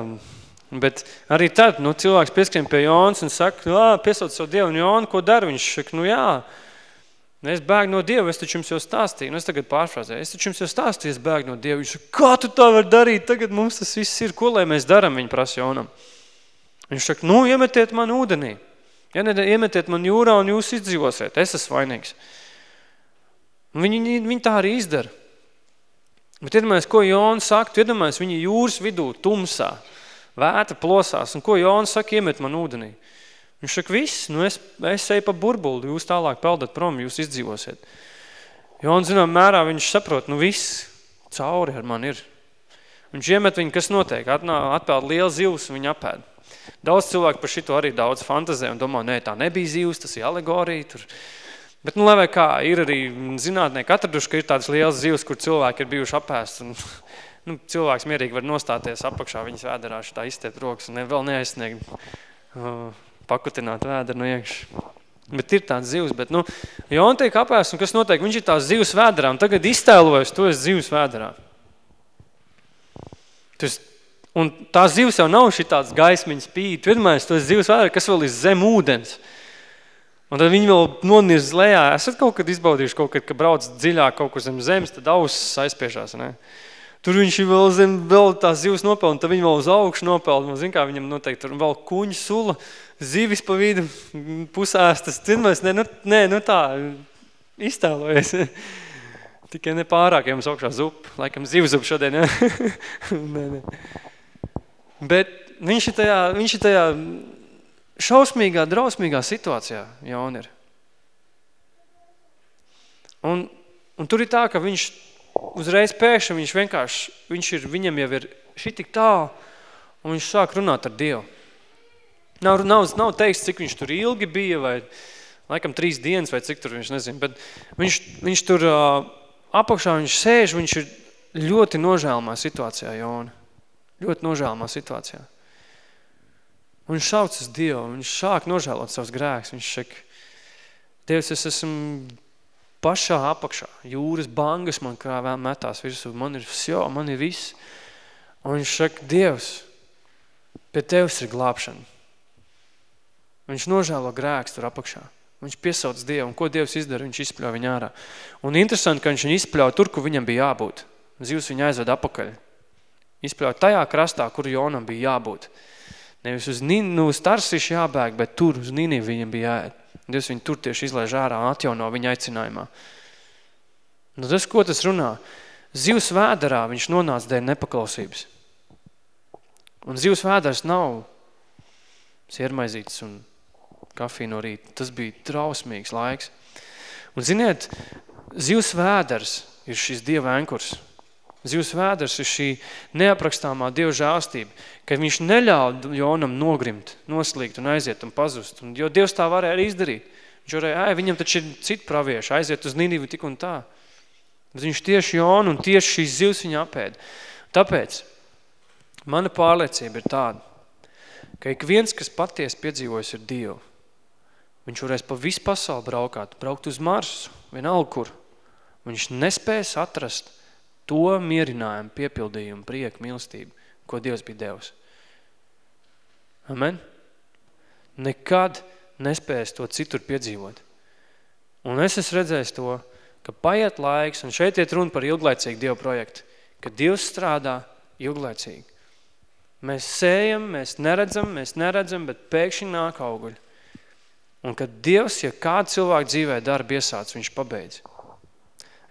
bet arī tad, nu, cilvēks pieskrien pie Jonas un saka, jā, piesauc savu Dievu, un Jona, ko dara? Viņš saka, nu jā, es bēgu no Dieva, es taču jums jau stāstīju, nu es tagad pārfrāzēju, es taču jums jau stāstīju, es bēgu no Dieva. Viņš saka, kā tu tā var darīt, tagad mums tas viss ir, ko lai mēs daram, viņa prasa Jonam. Viņš saka, nu, iemetiet man ūdenī, ja ne, iemetiet man jūrā un jūs izdzīvosiet, es esmu vainīgs. Viņi, viņi tā arī izdara. Bet iedomājies, ko Jona saka, iedomājies viņa jūras vidū, tumsā, vēta plosās, un ko Jona saka, iemet man ūdenī. Viņš saka, viss, nu es, es eju pa burbuli, jūs tālāk peldat prom, jūs izdzīvosiet. Jona, zinām, mērā viņš saprot, nu viss, cauri ar man ir. Viņš iemet viņu, kas notiek, atnā, atpēd liela zivs un viņa apēd. Daudz cilvēku par šito arī daudz fantazē un domā, nē, tā nebija zivs, tas ir alegorija, tur Bet, nu, lai kā, ir arī zinātnieki atraduši, ka ir tādas lielas zivs, kur cilvēki ir bijuši apēst, un nu, cilvēks mierīgi var nostāties apakšā viņas vēderā, tā izstiet rokas un ne, vēl neaizsniegt, uh, pakutināt vēderu no iekšā. Bet ir tāds zivs, bet, nu, Jona tiek apēst, un kas notiek? Viņš ir tās zivs vēderā, un tagad iztēlojas, tu esi zivs vēderā. Tas, un tā zivs jau nav šī tāds gaismiņas pīt, vienmēr tu esi zivs vēderā, kas vēl ir zem ūdens. Un tad viņi vēl nonirz lejā. Esat kaut kad izbaudījuši kaut kad, ka brauc dziļāk kaut kur zem zemes, tad ausis aizspiežās, ne? Tur viņš ir vēl zem, vēl tās zivs nopelna, tad viņi vēl uz augšu nopelna. Zin kā viņam noteikti tur vēl kuņa sula, zivis pa vidu, pusēstas. Cienmēs, ne, nu, nē, nu tā, iztēlojies. Tikai ne pārāk, ja mums augšā zupa. Laikam zivzup šodien, ja? nē, nē. Bet viņš ir tajā, viņš ir tajā šausmīgā, drausmīgā situācijā Jauna ir. Un, un tur ir tā, ka viņš uzreiz pēkšņi, viņš vienkārši, viņš ir, viņam jau ir šitik tālu, un viņš sāk runāt ar Dievu. Nav, nav, nav teiks, cik viņš tur ilgi bija, vai laikam trīs dienas, vai cik tur viņš nezina, bet viņš, viņš tur uh, apakšā, viņš sēž, viņš ir ļoti nožēlamā situācijā, Jona. Ļoti nožēlamā situācijā. Un viņš šauc uz Dievu, viņš sāk nožēlot savus grēkus. Viņš saka, Dievs, es esmu pašā apakšā, jūras bangas man kā vēl metās virsū, man ir jo, man ir viss. Un viņš saka, Dievs, pie Tevs ir glābšana. Viņš nožēlo grēks tur apakšā. Viņš piesauc Dievu, un ko Dievs izdara, viņš izpļauj viņu ārā. Un interesanti, ka viņš viņu izpļauj tur, kur viņam bija jābūt. Zivs viņu aizved apakaļ. Izpļauj tajā krastā, kur Jonam bija jābūt. Nevis uz, nu, uz Tarsišu jābēg, bet tur uz Ninivu viņam bija jāiet. Dievs viņu tur tieši izlaiž ārā un atjauno viņa aicinājumā. Nu tas, ko tas runā? Zivs vēdarā viņš nonāca dēļ nepaklausības. Un zivs vēdars nav siermaizītes un kafija no rīta. Tas bija trausmīgs laiks. Un ziniet, zivs vēdars ir šis Dieva enkurs. Zivs vēders ir šī neaprakstāmā Dieva žāstība, ka viņš neļauj Jonam nogrimt, noslīgt un aiziet un pazust. Un, jo Dievs tā varēja arī izdarīt. Viņš varēja, ai, viņam taču ir citi pravieši, aiziet uz Ninivu tik un tā. Bet viņš tieši Jonu un tieši šīs zivs viņa apēda. Tāpēc mana pārliecība ir tāda, ka ik viens, kas paties piedzīvojas ir Dievu, viņš varēs pa visu pasauli braukāt, braukt uz Marsu, vienalga kur. Viņš nespēs atrast to mierinājumu, piepildījumu, prieku, mīlestību, ko Dievs bija devis. Amen? Nekad nespēs to citur piedzīvot. Un es esmu redzējis to, ka paiet laiks, un šeit iet runa par ilglaicīgu Dievu projektu, ka Dievs strādā ilglaicīgi. Mēs sējam, mēs neredzam, mēs neredzam, bet pēkšņi nāk auguļi. Un kad Dievs, ja kādu cilvēku dzīvē darbu iesāc, viņš pabeidz.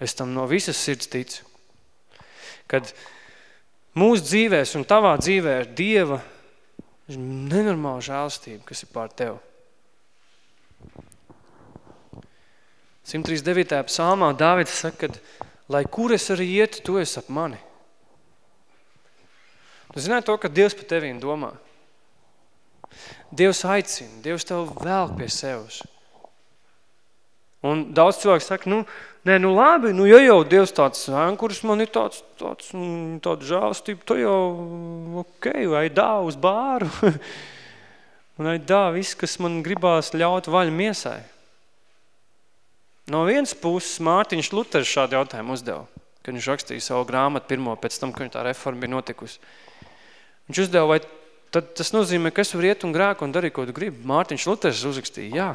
Es tam no visas sirds ticu. Kad mūsu dzīvēs un tavā dzīvē ir Dieva nenormāla žēlstība, kas ir pār tevi. 139. psalmā Dāvids saka, kad, lai kur es arī ietu, tu esi ap mani. Tu zināji to, ka Dievs par tevīm domā. Dievs aicina, Dievs tev vēl pie sevis. Un daudz cilvēku saka, nu, nē, nu labi, nu, ja jau Dievs tāds ēnkuris man ir tāds, tāds, tāda žālstība, to jau, ok, vai dā uz bāru. Un vai dā viss, kas man gribās ļaut vaļu miesai. No vienas puses Mārtiņš Luters šādu jautājumu uzdeva, kad viņš rakstīja savu grāmatu pirmo pēc tam, kad tā reforma bija notikusi. Viņš uzdeva, vai tad tas nozīmē, ka es varu iet un grēku un darīt, ko tu gribi. Mārtiņš Luters uzrakstīja, jā.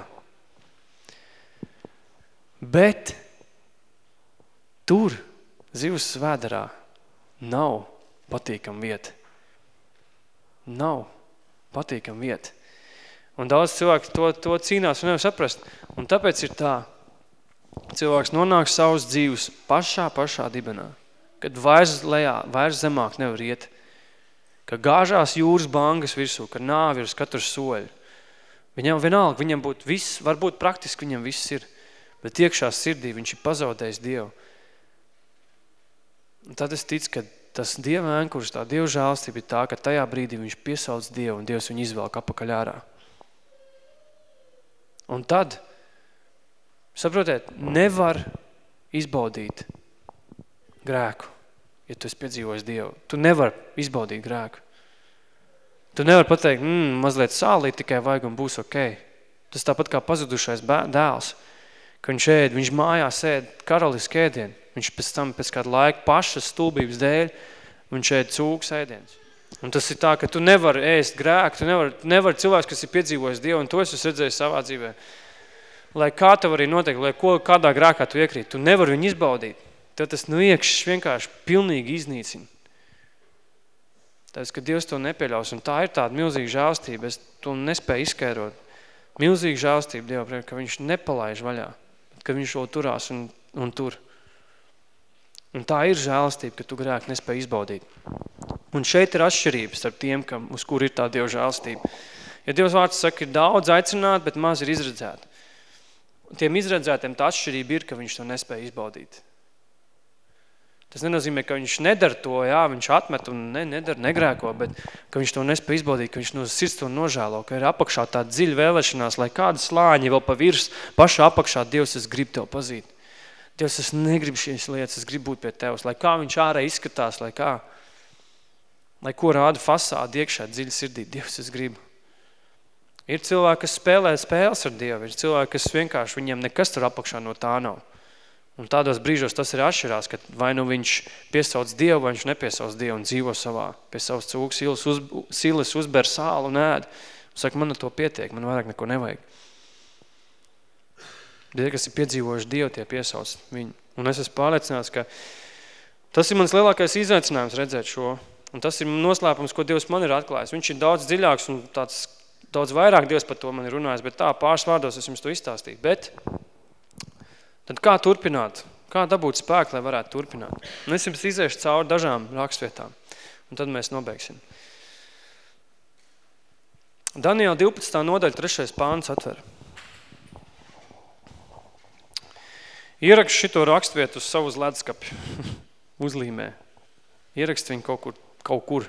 Bet tur, zivs svēdarā, nav patīkam vieta. Nav patīkam vieta. Un daudz cilvēku to, to cīnās un nevar saprast. Un tāpēc ir tā, cilvēks nonāk savas dzīves pašā, pašā dibenā, kad vairs lejā, vairs zemāk nevar iet, ka gāžās jūras bangas virsū, ka nāvi ir uz katru soļu. Viņam vienalga, viņam būtu viss, varbūt praktiski viņam viss ir, bet iekšā sirdī viņš ir pazaudējis Dievu. Un tad es ticu, ka tas Dieva ēnkurs, tā Dieva žālstība ir tā, ka tajā brīdī viņš piesauc Dievu un Dievs viņu izvēlk apakaļ ārā. Un tad Saprotiet, nevar izbaudīt grēku, ja tu esi piedzīvojis Dievu. Tu nevar izbaudīt grēku. Tu nevar pateikt, mm, mazliet sālīt tikai vajag un būs ok. Tas tāpat kā pazudušais dēls, ka viņš ēd, viņš mājās ēd karaliski ēdienu. Viņš pēc tam, pēc kāda laika pašas stulbības dēļ, viņš ēd cūks ēdienas. Un tas ir tā, ka tu nevar ēst grēku, tu nevar, nevar cilvēks, kas ir piedzīvojis Dievu, un to es esmu redzējis savā dzīvē lai kā tev arī notiek, lai ko, kādā grākā tu iekrīt, tu nevar viņu izbaudīt. Tev tas nu iekšs vienkārši pilnīgi iznīcina. Tāpēc, ka Dievs to nepieļaus, un tā ir tāda milzīga žālstība, es to nespēju izskaidrot. Milzīga žālstība priekš, ka viņš nepalaiž vaļā, ka viņš to turās un, un tur. Un tā ir žēlastība, ka tu grēku nespēj izbaudīt. Un šeit ir atšķirības starp tiem, kam, uz kur ir tā Dieva žēlastība. Ja Dievs vārds saka, ir daudz aicināt, bet maz ir izredzēti. Tiem izredzētiem tā atšķirība ir, ka viņš to nespēja izbaudīt. Tas nenozīmē, ka viņš nedara to, jā, viņš atmet un ne, nedara, negrēko, bet ka viņš to nespēja izbaudīt, ka viņš no sirds to nožēlo, ka ir apakšā tā dziļa vēlēšanās, lai kāda slāņa vēl pa virs, pašā apakšā, Dievs, es gribu tev pazīt. Dievs, es negribu šīs lietas, es gribu būt pie tevs, lai kā viņš ārā izskatās, lai kā, lai ko rāda fasādi iekšā dziļi sirdī, Dievs, es gribu. Ir cilvēki, kas spēlē spēles ar Dievu, ir cilvēki, kas vienkārši viņiem nekas tur apakšā no tā nav. Un tādos brīžos tas ir atšķirās, ka vai nu viņš piesauc Dievu, vai viņš nepiesauc Dievu un dzīvo savā, pie savas cūkas silas, uz, silas uzber sālu un ēd. Un saka, man to pietiek, man vairāk neko nevajag. Tie, kas ir piedzīvojuši Dievu, tie piesauc viņu. Un es esmu pārliecināts, ka tas ir mans lielākais izaicinājums redzēt šo. Un tas ir noslēpums, ko Dievs man ir atklājis. Viņš ir daudz dziļāks un tāds daudz vairāk Dievs par to man ir runājis, bet tā pāris vārdos es jums to izstāstīju. Bet tad kā turpināt? Kā dabūt spēku, lai varētu turpināt? Un es jums iziešu cauri dažām rakstvietām, un tad mēs nobeigsim. Daniela 12. nodaļa 3. pāns atver. Ierakst šito rakstvietu uz savu leduskapi, uzlīmē. Ierakst viņu kaut kur, kaut kur.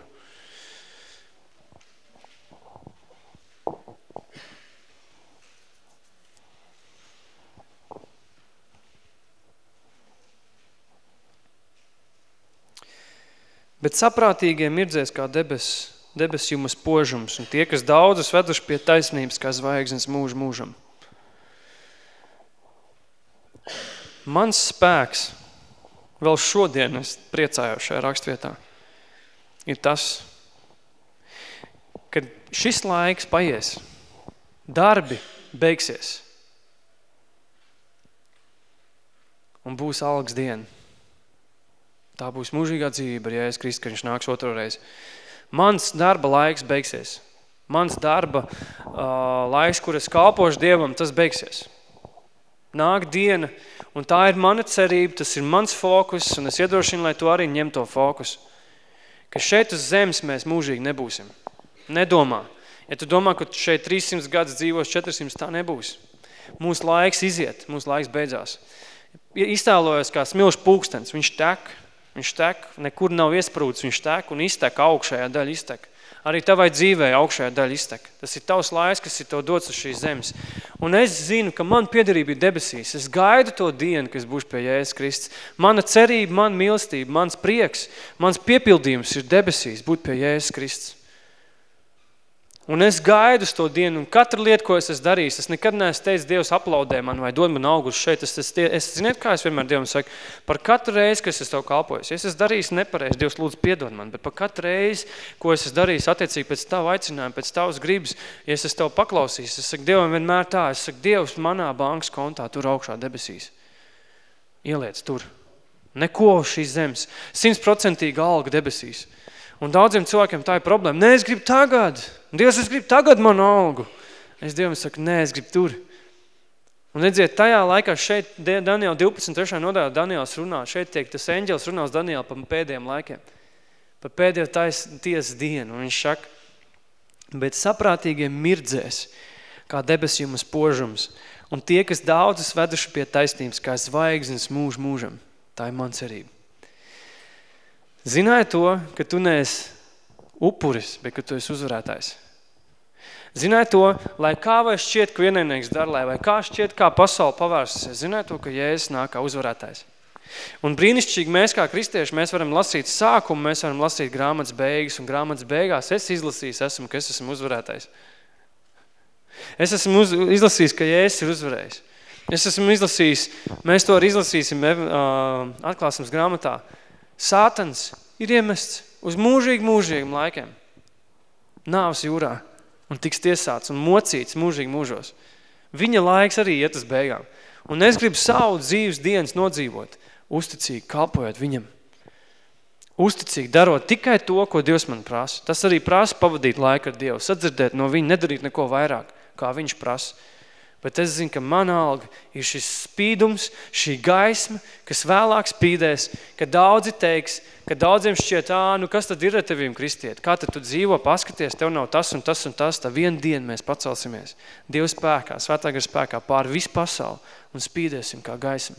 Bet saprātīgie mirdzēs kā debes, debes jumas požums, un tie, kas daudzus veduši pie taisnības, kā zvaigznes mūžu mūžam. Mans spēks, vēl šodien es priecājos šajā rakstvietā, ir tas, kad šis laiks paies, darbi beigsies un būs algas diena. Tā būs mūžīgā dzīvība, ja es Kristus, ka viņš nāks otro reizi. Mans darba laiks beigsies. Mans darba uh, laiks, kur es kalpošu Dievam, tas beigsies. Nāk diena, un tā ir mana cerība, tas ir mans fokus, un es iedrošinu, lai tu arī ņem to fokus. Ka šeit uz zemes mēs mūžīgi nebūsim. Nedomā. Ja tu domā, ka šeit 300 gadus dzīvos, 400, tā nebūs. Mūsu laiks iziet, mūsu laiks beidzās. Iztēlojas kā smilšu pūkstens, viņš tek, viņš tek, nekur nav iesprūdis, viņš tek un iztek augšējā daļa iztek. Arī tavai dzīvē augšējā daļa iztek. Tas ir tavs laiks, kas ir tev dots uz šīs zemes. Un es zinu, ka man piederība ir debesīs. Es gaidu to dienu, kas būs pie Jēzus Kristus. Mana cerība, man mīlestība, mans prieks, mans piepildījums ir debesīs būt pie Jēzus Kristus. Un es gaidu to dienu, un katru lietu, ko es esmu darījis, es nekad neesmu teicis, Dievs aplaudē man vai dod man augus šeit. Es, es, es ziniet, kā es vienmēr Dievam saku, par katru reizi, kas es tev kalpojos, ja es esmu darījis nepareizi, Dievs lūdzu piedod man, bet par katru reizi, ko es esmu darījis attiecīgi pēc tavu aicinājumu, pēc tavas gribas, ja es esmu tev paklausījis, es saku Dievam vienmēr tā, es saku, Dievs manā bankas kontā tur augšā debesīs. Ieliec tur. Neko šīs zemes. Simtprocentīga alga debesīs. Un daudziem cilvēkiem tā ir problēma. Nē, es gribu tagad. Dievs, es gribu tagad manu algu. Es Dievam saku, nē, es gribu tur. Un redziet, tajā laikā šeit Daniela 12. trešā nodaļā Daniels runā, šeit tiek tas eņģels runā uz Daniela par pēdējiem laikiem. Par pēdējo tais, tiesas dienu. Un viņš saka, bet saprātīgie mirdzēs, kā debesjumas požums, un tie, kas daudzas veduši pie taisnības, kā zvaigznes mūž mūžam. Tā ir man cerība. Zināja to, ka tu neesi upuris, bet ka tu esi uzvarētājs. Zināja to, lai kā vai šķiet, ka vienainieks dar, lai vai kā šķiet, kā pasauli pavērsies. Zināja to, ka Jēzus nāk kā uzvarētājs. Un brīnišķīgi mēs kā kristieši, mēs varam lasīt sākumu, mēs varam lasīt grāmatas beigas, un grāmatas beigās es izlasījis esmu, ka es esmu uzvarētājs. Es esmu uz, izlasījis, ka Jēzus ir uzvarējis. Es esmu izlasījis, mēs to arī izlasīsim uh, atklāsums grāmatā. Sātans ir iemests uz mūžīgi mūžīgiem laikiem. Nāvs jūrā un tiks tiesāts un mocīts mūžīgi mūžos. Viņa laiks arī iet uz beigām. Un es gribu savu dzīves dienas nodzīvot, uzticīgi kalpojot viņam. Uzticīgi darot tikai to, ko Dievs man prasa. Tas arī prasa pavadīt laiku ar Dievu, sadzirdēt no viņa, nedarīt neko vairāk, kā viņš prasa. Bet es zinu, ka mana alga ir šis spīdums, šī gaisma, kas vēlāk spīdēs, ka daudzi teiks, ka daudziem šķiet, ā, nu kas tad ir ar tevīm kristiet? Kā tad tu dzīvo, paskaties, tev nav tas un tas un tas, tā vienu dienu mēs pacelsimies. Dievs spēkā, svētākar spēkā pār visu pasauli un spīdēsim kā gaisma.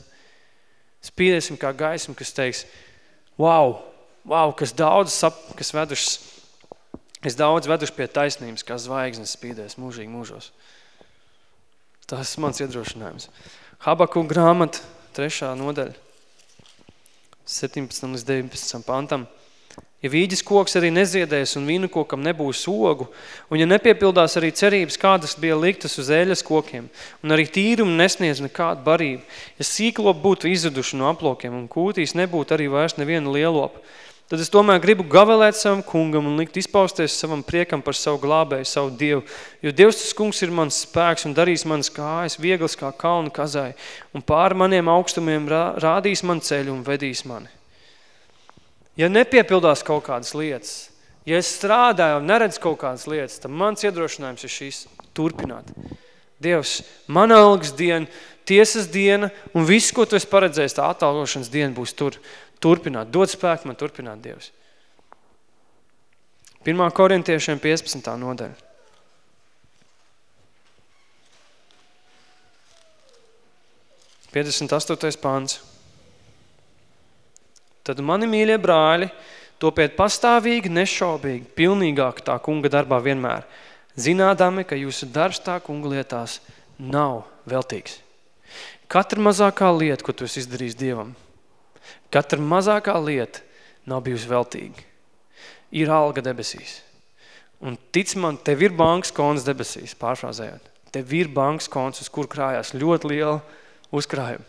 Spīdēsim kā gaisma, kas teiks, wow, wow, kas daudz, sap, kas vedušas, kas daudz veduši pie taisnības, kā zvaigznes spīdēs mūžīgi mūžos. Tas ir mans iedrošinājums. Habaku grāmata, trešā nodaļa, 17 līdz 19 pantam. Ja vīģis koks arī neziedēs un vīnu kokam nebūs ogu, un ja nepiepildās arī cerības, kādas bija liktas uz eļas kokiem, un arī tīrumu nesniedz nekādu barību, ja sīklopi būtu izzuduši no aplokiem un kūtīs nebūtu arī vairs neviena lielopa, tad es tomēr gribu gavelēt savam kungam un likt izpausties savam priekam par savu glābēju, savu Dievu. Jo Dievs tas kungs ir mans spēks un darīs manas kājas vieglas kā kalnu kazai un pāri maniem augstumiem rādīs man ceļu un vedīs mani. Ja nepiepildās kaut kādas lietas, Ja es strādāju un neredzu kaut kādas lietas, tad mans iedrošinājums ir šīs turpināt. Dievs, mana algas diena, tiesas diena un viss, ko tu esi paredzējis, tā atalgošanas diena būs tur. Turpināt, dod spēku man turpināt, Dievs. 1. korintiešiem 15. nodaļa. Piedesmit astotais pāns. Tad mani mīļie brāļi, topiet pastāvīgi, nešaubīgi, pilnīgāk tā kunga darbā vienmēr, zinādami, ka jūsu darbs tā kunga lietās nav veltīgs. Katra mazākā lieta, ko tu esi izdarījis Dievam, katra mazākā lieta nav bijusi veltīga. Ir alga debesīs. Un tic man, tev ir bankas konts debesīs, pārfrāzējot. Tev ir bankas konts, uz kur krājās ļoti liela uzkrājuma.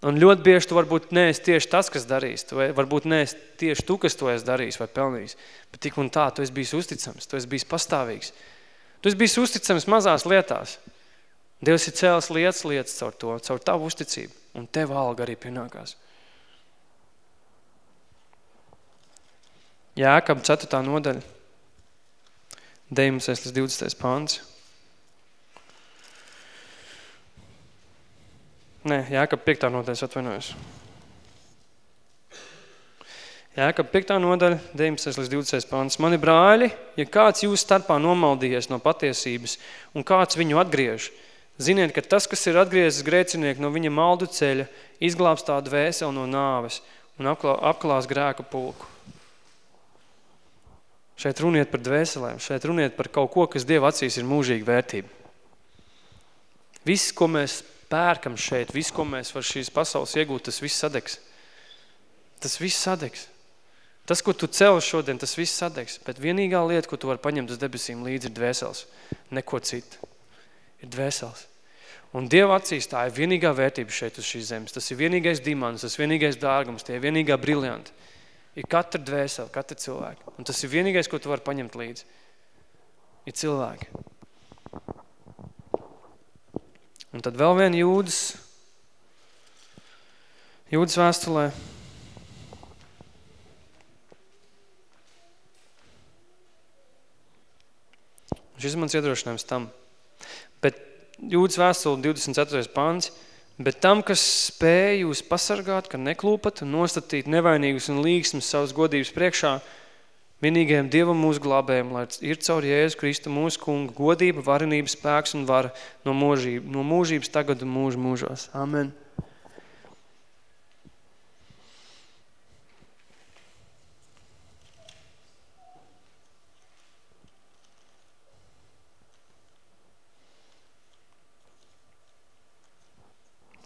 Un ļoti bieži tu varbūt neesi tieši tas, kas darīs. Tu varbūt neesi tieši tu, kas to esi darījis vai pelnījis. Bet tik un tā, tu esi bijis uzticams, tu esi bijis pastāvīgs. Tu esi bijis uzticams mazās lietās. Dievs ir cēlis lietas lietas caur to, caur tavu uzticību. Un tev alga arī pienākās. Jēkab 4. nodaļa. 19. līdz 20. pāns. Nē, Jākab 5. nodaļas atvainojos. Jākab 5. nodaļa, 19. līdz 20. pāns. Mani brāļi, ja kāds jūs starpā nomaldījies no patiesības un kāds viņu atgriež, ziniet, ka tas, kas ir atgriezis grēcinieku no viņa maldu ceļa, izglābs tādu vēseli no nāves un apklā, apklās grēku pulku. Šeit runiet par dvēselēm, šeit runiet par kaut ko, kas Dieva acīs ir mūžīga vērtība. Viss, ko mēs pērkam šeit, viss, ko mēs var šīs pasaules iegūt, tas viss sadegs. Tas viss sadegs. Tas, ko tu cel šodien, tas viss sadegs. Bet vienīgā lieta, ko tu vari paņemt uz debesīm līdzi, ir dvēsels. Neko citu. Ir dvēsels. Un Dieva acīs tā ir vienīgā vērtība šeit uz šīs zemes. Tas ir vienīgais dimants, tas vienīgais dārgums, tie ir vienīgā briljanti. Ir katra dvēsele, katra cilvēka. Un tas ir vienīgais, ko tu vari paņemt līdzi. Ir cilvēki. Un tad vēl vien jūdas, jūdas vēstulē. Šis mans iedrošinājums tam. Bet jūdas vēstule 24. pāns, bet tam, kas spēja jūs pasargāt, ka neklūpat un nostatīt nevainīgus un līgsmas savas godības priekšā, Vienīgajam Dievam mūsu glābējam, lai ir caur Jēzu Kristu mūsu kunga godība, varenība, spēks un vara no, mūžība, no mūžības tagad un mūžu mūžos. Amen.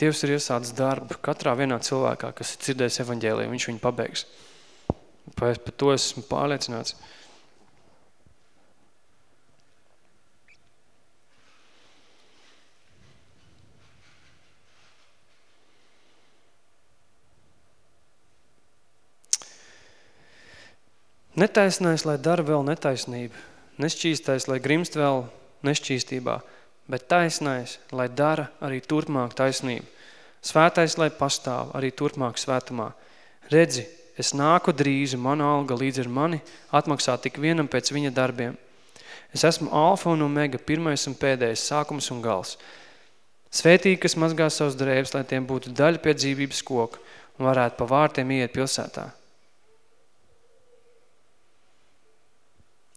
Dievs ir iesācis darbu katrā vienā cilvēkā, kas ir dzirdējis evaņģēliju, viņš viņu pabeigs. Par to esmu pārliecināts. Netaisnais, lai dara vēl netaisnību, nešķīstais, lai grimst vēl nešķīstībā, bet taisnais, lai dara arī turpmāk taisnību. Svētais, lai pastāv arī turpmāk svētumā. Redzi, es nāku drīzi, mana alga līdz ar mani atmaksā tik vienam pēc viņa darbiem. Es esmu alfa un omega, pirmais un pēdējais, sākums un gals. Svētīgi, kas mazgā savus drēbes, lai tiem būtu daļa pie dzīvības koka un varētu pa vārtiem iet pilsētā.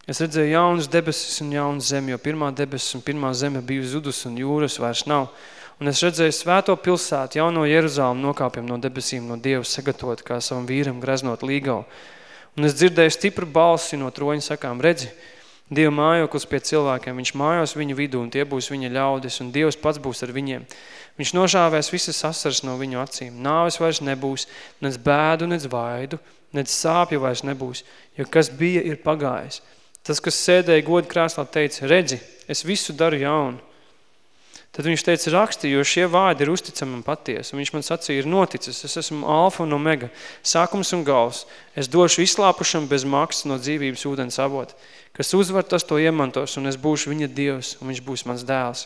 Es redzēju jaunas debesis un jaunas zemi, jo pirmā debesis un pirmā zeme bija zudus un jūras vairs nav. Un es redzēju svēto pilsētu, jauno Jeruzālu nokāpjam no debesīm, no Dieva sagatavot, kā savam vīram greznot līgavu. Un es dzirdēju stipru balsi no troņa sakām, redzi, Dieva mājoklis pie cilvēkiem, viņš mājos viņu vidū, un tie būs viņa ļaudis, un Dievs pats būs ar viņiem. Viņš nožāvēs visas asaras no viņu acīm. Nāves vairs nebūs, nec bēdu, nec vaidu, nec sāpju vairs nebūs, jo kas bija, ir pagājis. Tas, kas sēdēja godu krāslā, teica, redzi, es visu daru jaunu. Tad viņš teica, raksti, jo šie vārdi ir uzticami un patiesi. Viņš man sacīja, ir noticis, es esmu alfa un omega, sākums un gals. Es došu izslāpušam bez maksas no dzīvības ūdens avot. Kas uzvar, tas to iemantos, un es būšu viņa dievs, un viņš būs mans dēls.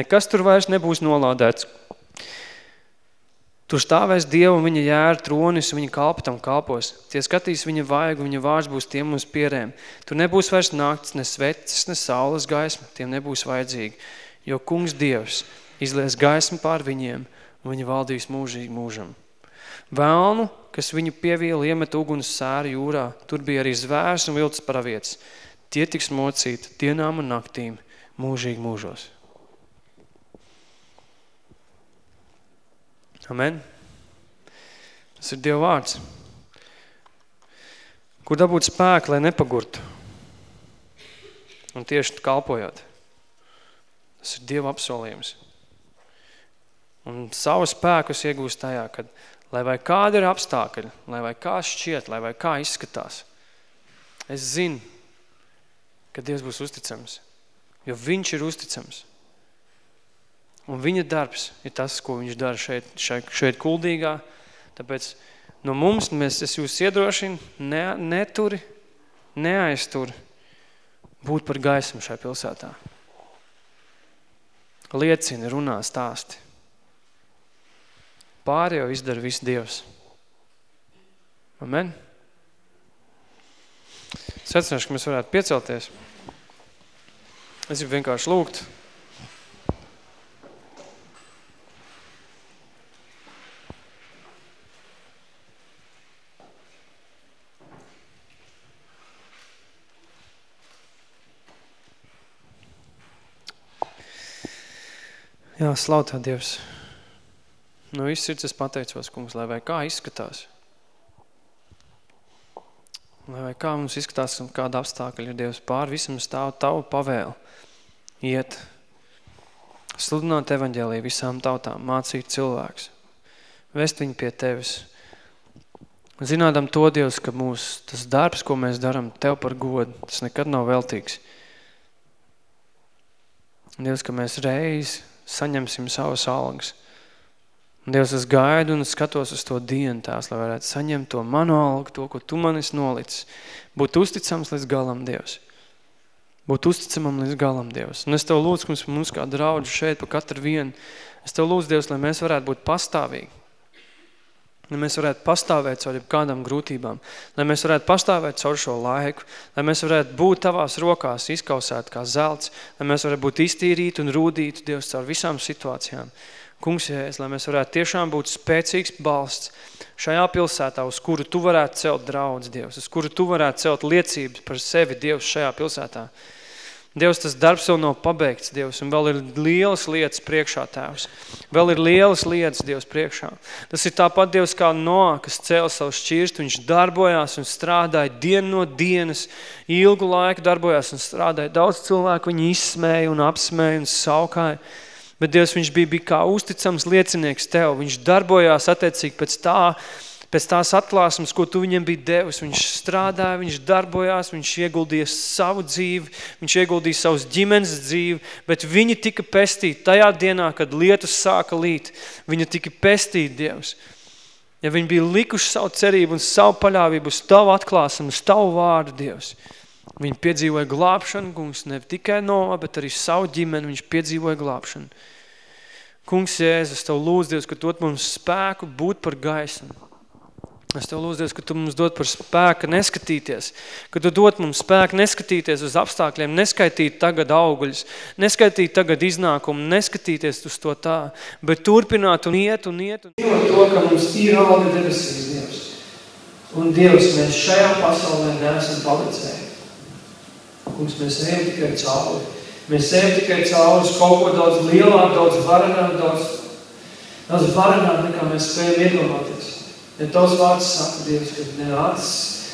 Nekas tur vairs nebūs nolādēts. Tur stāvēs Dievu viņa jēra tronis viņa kalpa tam kalpos. Tie skatīs viņa vaigu, viņa vārds būs tiem uz pierēm. Tur nebūs vairs nakts, ne sveces, ne saules gaisma, tiem nebūs vajadzīgi. Jo kungs Dievs izlies gaismu pār viņiem un viņi valdīs mūžīgi mūžam. Vēlnu, kas viņu pievīla iemet uguns sēru jūrā, tur bija arī zvērs un viltas pravietis. Tie tiks mocīti dienām un naktīm mūžīgi mūžos. Amen. Tas ir Dieva vārds. Kur dabūt spēku, lai nepagurtu? Un tieši kalpojot. Tas ir Dieva apsolījums. Un savu spēku es iegūstu tajā, kad lai vai kāda ir apstākļi, lai vai kā šķiet, lai vai kā izskatās, es zinu, ka Dievs būs uzticams, jo viņš ir uzticams. Un viņa darbs ir tas, ko viņš dara šeit, šeit, šeit kuldīgā. Tāpēc no mums, mēs, es jūs iedrošinu, ne, neturi, neaizturi būt par gaismu šajā pilsētā. Liecina, runā, stāsti. Pārējo izdara viss Dievs. Amen. Secināšu, ka mēs varētu piecelties. Es gribu vienkārši lūgt. Jā, slautā Dievs. No viss sirds es pateicos, kungs, lai vai kā izskatās. Lai vai kā mums izskatās un kāda apstākļa ir Dievs pār visam stāv tavu pavēlu. Iet, sludināt evaņģēliju visām tautām, mācīt cilvēks, vest viņu pie tevis. Zinādam to, Dievs, ka mūs tas darbs, ko mēs daram Tev par godu, tas nekad nav veltīgs. Dievs, ka mēs reiz saņemsim savas algas. Un Dievs, es gaidu un skatos uz to dienu tās, lai varētu saņemt to manu algu, to, ko Tu manis nolicis. Būt uzticams līdz galam, Dievs. Būt uzticamam līdz galam, Dievs. Un es Tev lūdzu, mums, mums kā draudži šeit pa katru vienu, es Tev lūdzu, Dievs, lai mēs varētu būt pastāvīgi. Lai mēs varētu pastāvēt caur kādām grūtībām, lai mēs varētu pastāvēt caur šo laiku, lai mēs varētu būt tavās rokās izkausēt kā zelts, lai mēs varētu būt iztīrīti un rūdīti, Dievs, caur visām situācijām. Kungs, Jēs, lai mēs varētu tiešām būt spēcīgs balsts šajā pilsētā, uz kuru Tu varētu celt draudz, Dievs, uz kuru Tu varētu celt liecības par sevi, Dievs, šajā pilsētā. Dievs, tas darbs vēl nav pabeigts, Dievs, un vēl ir lielas lietas priekšā, Tēvs. Vēl ir lielas lietas, Dievs, priekšā. Tas ir tāpat, Dievs, kā Noā, kas cēla savu šķirstu, viņš darbojās un strādāja dienu no dienas, ilgu laiku darbojās un strādāja. Daudz cilvēku viņu izsmēja un apsmēja un saukāja. Bet Dievs, viņš bija, bija kā uzticams liecinieks Tev. Viņš darbojās attiecīgi pēc tā, pēc tās atklāsmes, ko tu viņam bija devis. Viņš strādāja, viņš darbojās, viņš ieguldīja savu dzīvi, viņš ieguldīja savus ģimenes dzīvi, bet viņi tika pestīti tajā dienā, kad lietus sāka līt. Viņa tika pestīti, Dievs. Ja viņi bija likuši savu cerību un savu paļāvību uz tavu atklāsmu, uz tavu vārdu, Dievs. Viņi piedzīvoja glābšanu, kungs, ne tikai no, bet arī savu ģimeni, viņš piedzīvoja glābšanu. Kungs, Jēzus, Tev lūdz, Dievs, ka dod mums spēku būt par gaismu. Es Tev lūdzu, Dievs, ka Tu mums dod par spēku neskatīties, ka Tu dod mums spēku neskatīties uz apstākļiem, neskaitīt tagad auguļus, neskaitīt tagad iznākumu, neskatīties uz to tā, bet turpināt un iet un iet. Un... Dzīvot to, ka mums ir alga debesīs, Dievs. Un Dievs, mēs šajā pasaulē neesam palicēji. Kungs, mēs ejam tikai cauri. Mēs ejam tikai cauri uz kaut ko daudz lielāk, daudz varenāk, daudz, daudz varenāk nekā mēs spējam iedomāties. Ja tavs vārds saka, Dievs, ka ne acis,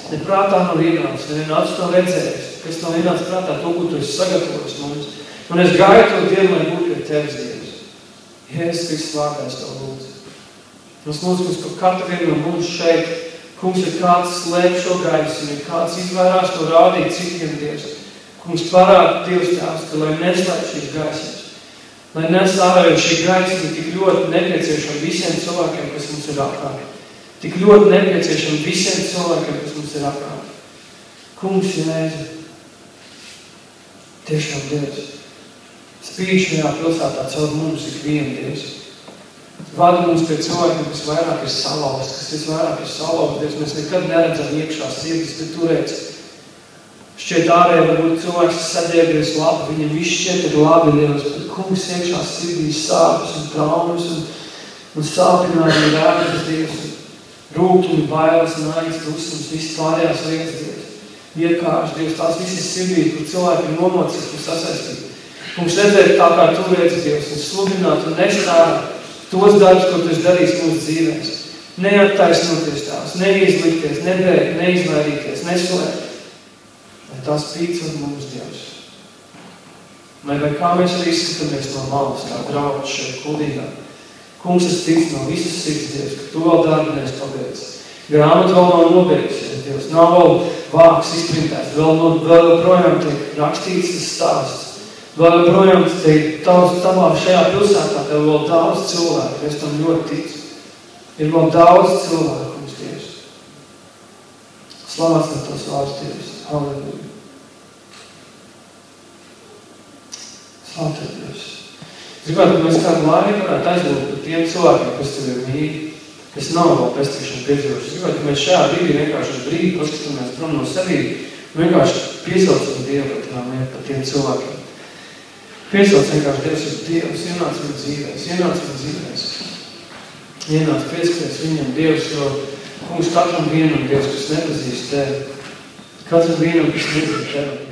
ne prātā nav ienācis, ne acis nav redzējis, kas nav ienācis prātā to, ko tu esi sagatavojis mums. Un es gaidu to Dievu, lai būtu pie tevis, Dievs. Jēzus Kristus vārdā es tev lūdzu. Lūdzu, kungs, ka katru vienu no mums šeit, kungs, ir kāds slēp šo gaisu, ir kāds izvairās to rādīt citiem, Dievs. Kungs parāda Dievs tās, ka lai neslēp šīs gaismas, lai nes ārā, jo šī gaisma tik ļoti nepieciešama visiem cilvēkiem, kas mums ir apkārt. Tik ļoti nepieciešama visiem cilvēkiem, kas mums ir apkārt. Kungs, Jēzu, tiešām Dievs, spīd šajā pilsētā caur mums ik vienu Dievs. Vada mums pie cilvēkiem, kas vairāk ir salauzti, kas visvairāk ir salauzti. Dievs, mēs nekad neredzam iekšā sirdis, bet tu redzi. Šķiet ārēji varbūt cilvēks ir saģērbies labi, viņam viss šķiet ir labi, Dievs, bet kungs iekšā sirdīs sāpes un traumas un, un sāpinājumi rēkas, Dievs, rūkumi, bailes, naids, dusmas, viss pārējās lietas, Dievs. Iekārši, Dievs, tās visas sirdīs, kur cilvēki ir nomocīti, kur sasaistīti. Mums redzēt tā, kā tu redzi, Dievs, un sludināt un nestāt tos darbus, ko tu esi darījis mūsu dzīvēs. Neattaisnoties tās, neizlikties, nebēgt, neizvairīties, neslēgt. Lai tās pīcot mums, Dievs. Lai vai kā mēs arī izskatāmies no malas, kā draudz šeit kuldīgā. Kungs, es ticu no visas sirds, Dievs, ka tu vēl darbi neesi pabeidz. Grāmata vēl nav nobeigusies, Dievs. Nav vēl vāks izprintēts, vēl, no, vēl projām tiek rakstīts tas stāsts. Vēl projām teikt, tavs, tavā šajā pilsētā tev vēl daudz cilvēku, es tam ļoti ticu. Ir vēl daudz cilvēku, mums Dievs. Slavāts ar tos vārds Dievs. Halleluja. Slavāt ar Dievs. Gribētu, ka mēs kādu laiku varētu aizlūgt par tiem cilvēkiem, kas tev ir mīļi, kas nav vēl pestīšanu piedzīvojuši. Gribētu, ka mēs šajā brīdī vienkārši uz brīdi paskatāmies prom no sevī un vienkārši piesaucam Dievu par tām, par tiem cilvēkiem. Piesauc vienkārši Dievs uz Dievs, ienāc viņu dzīvēs, ienāc viņu dzīvēs. Ienāc pieskaties viņam Dievs, jo kungs katram vienam Dievs, kas nepazīst tevi. Katram vienam, kas nezina tevi.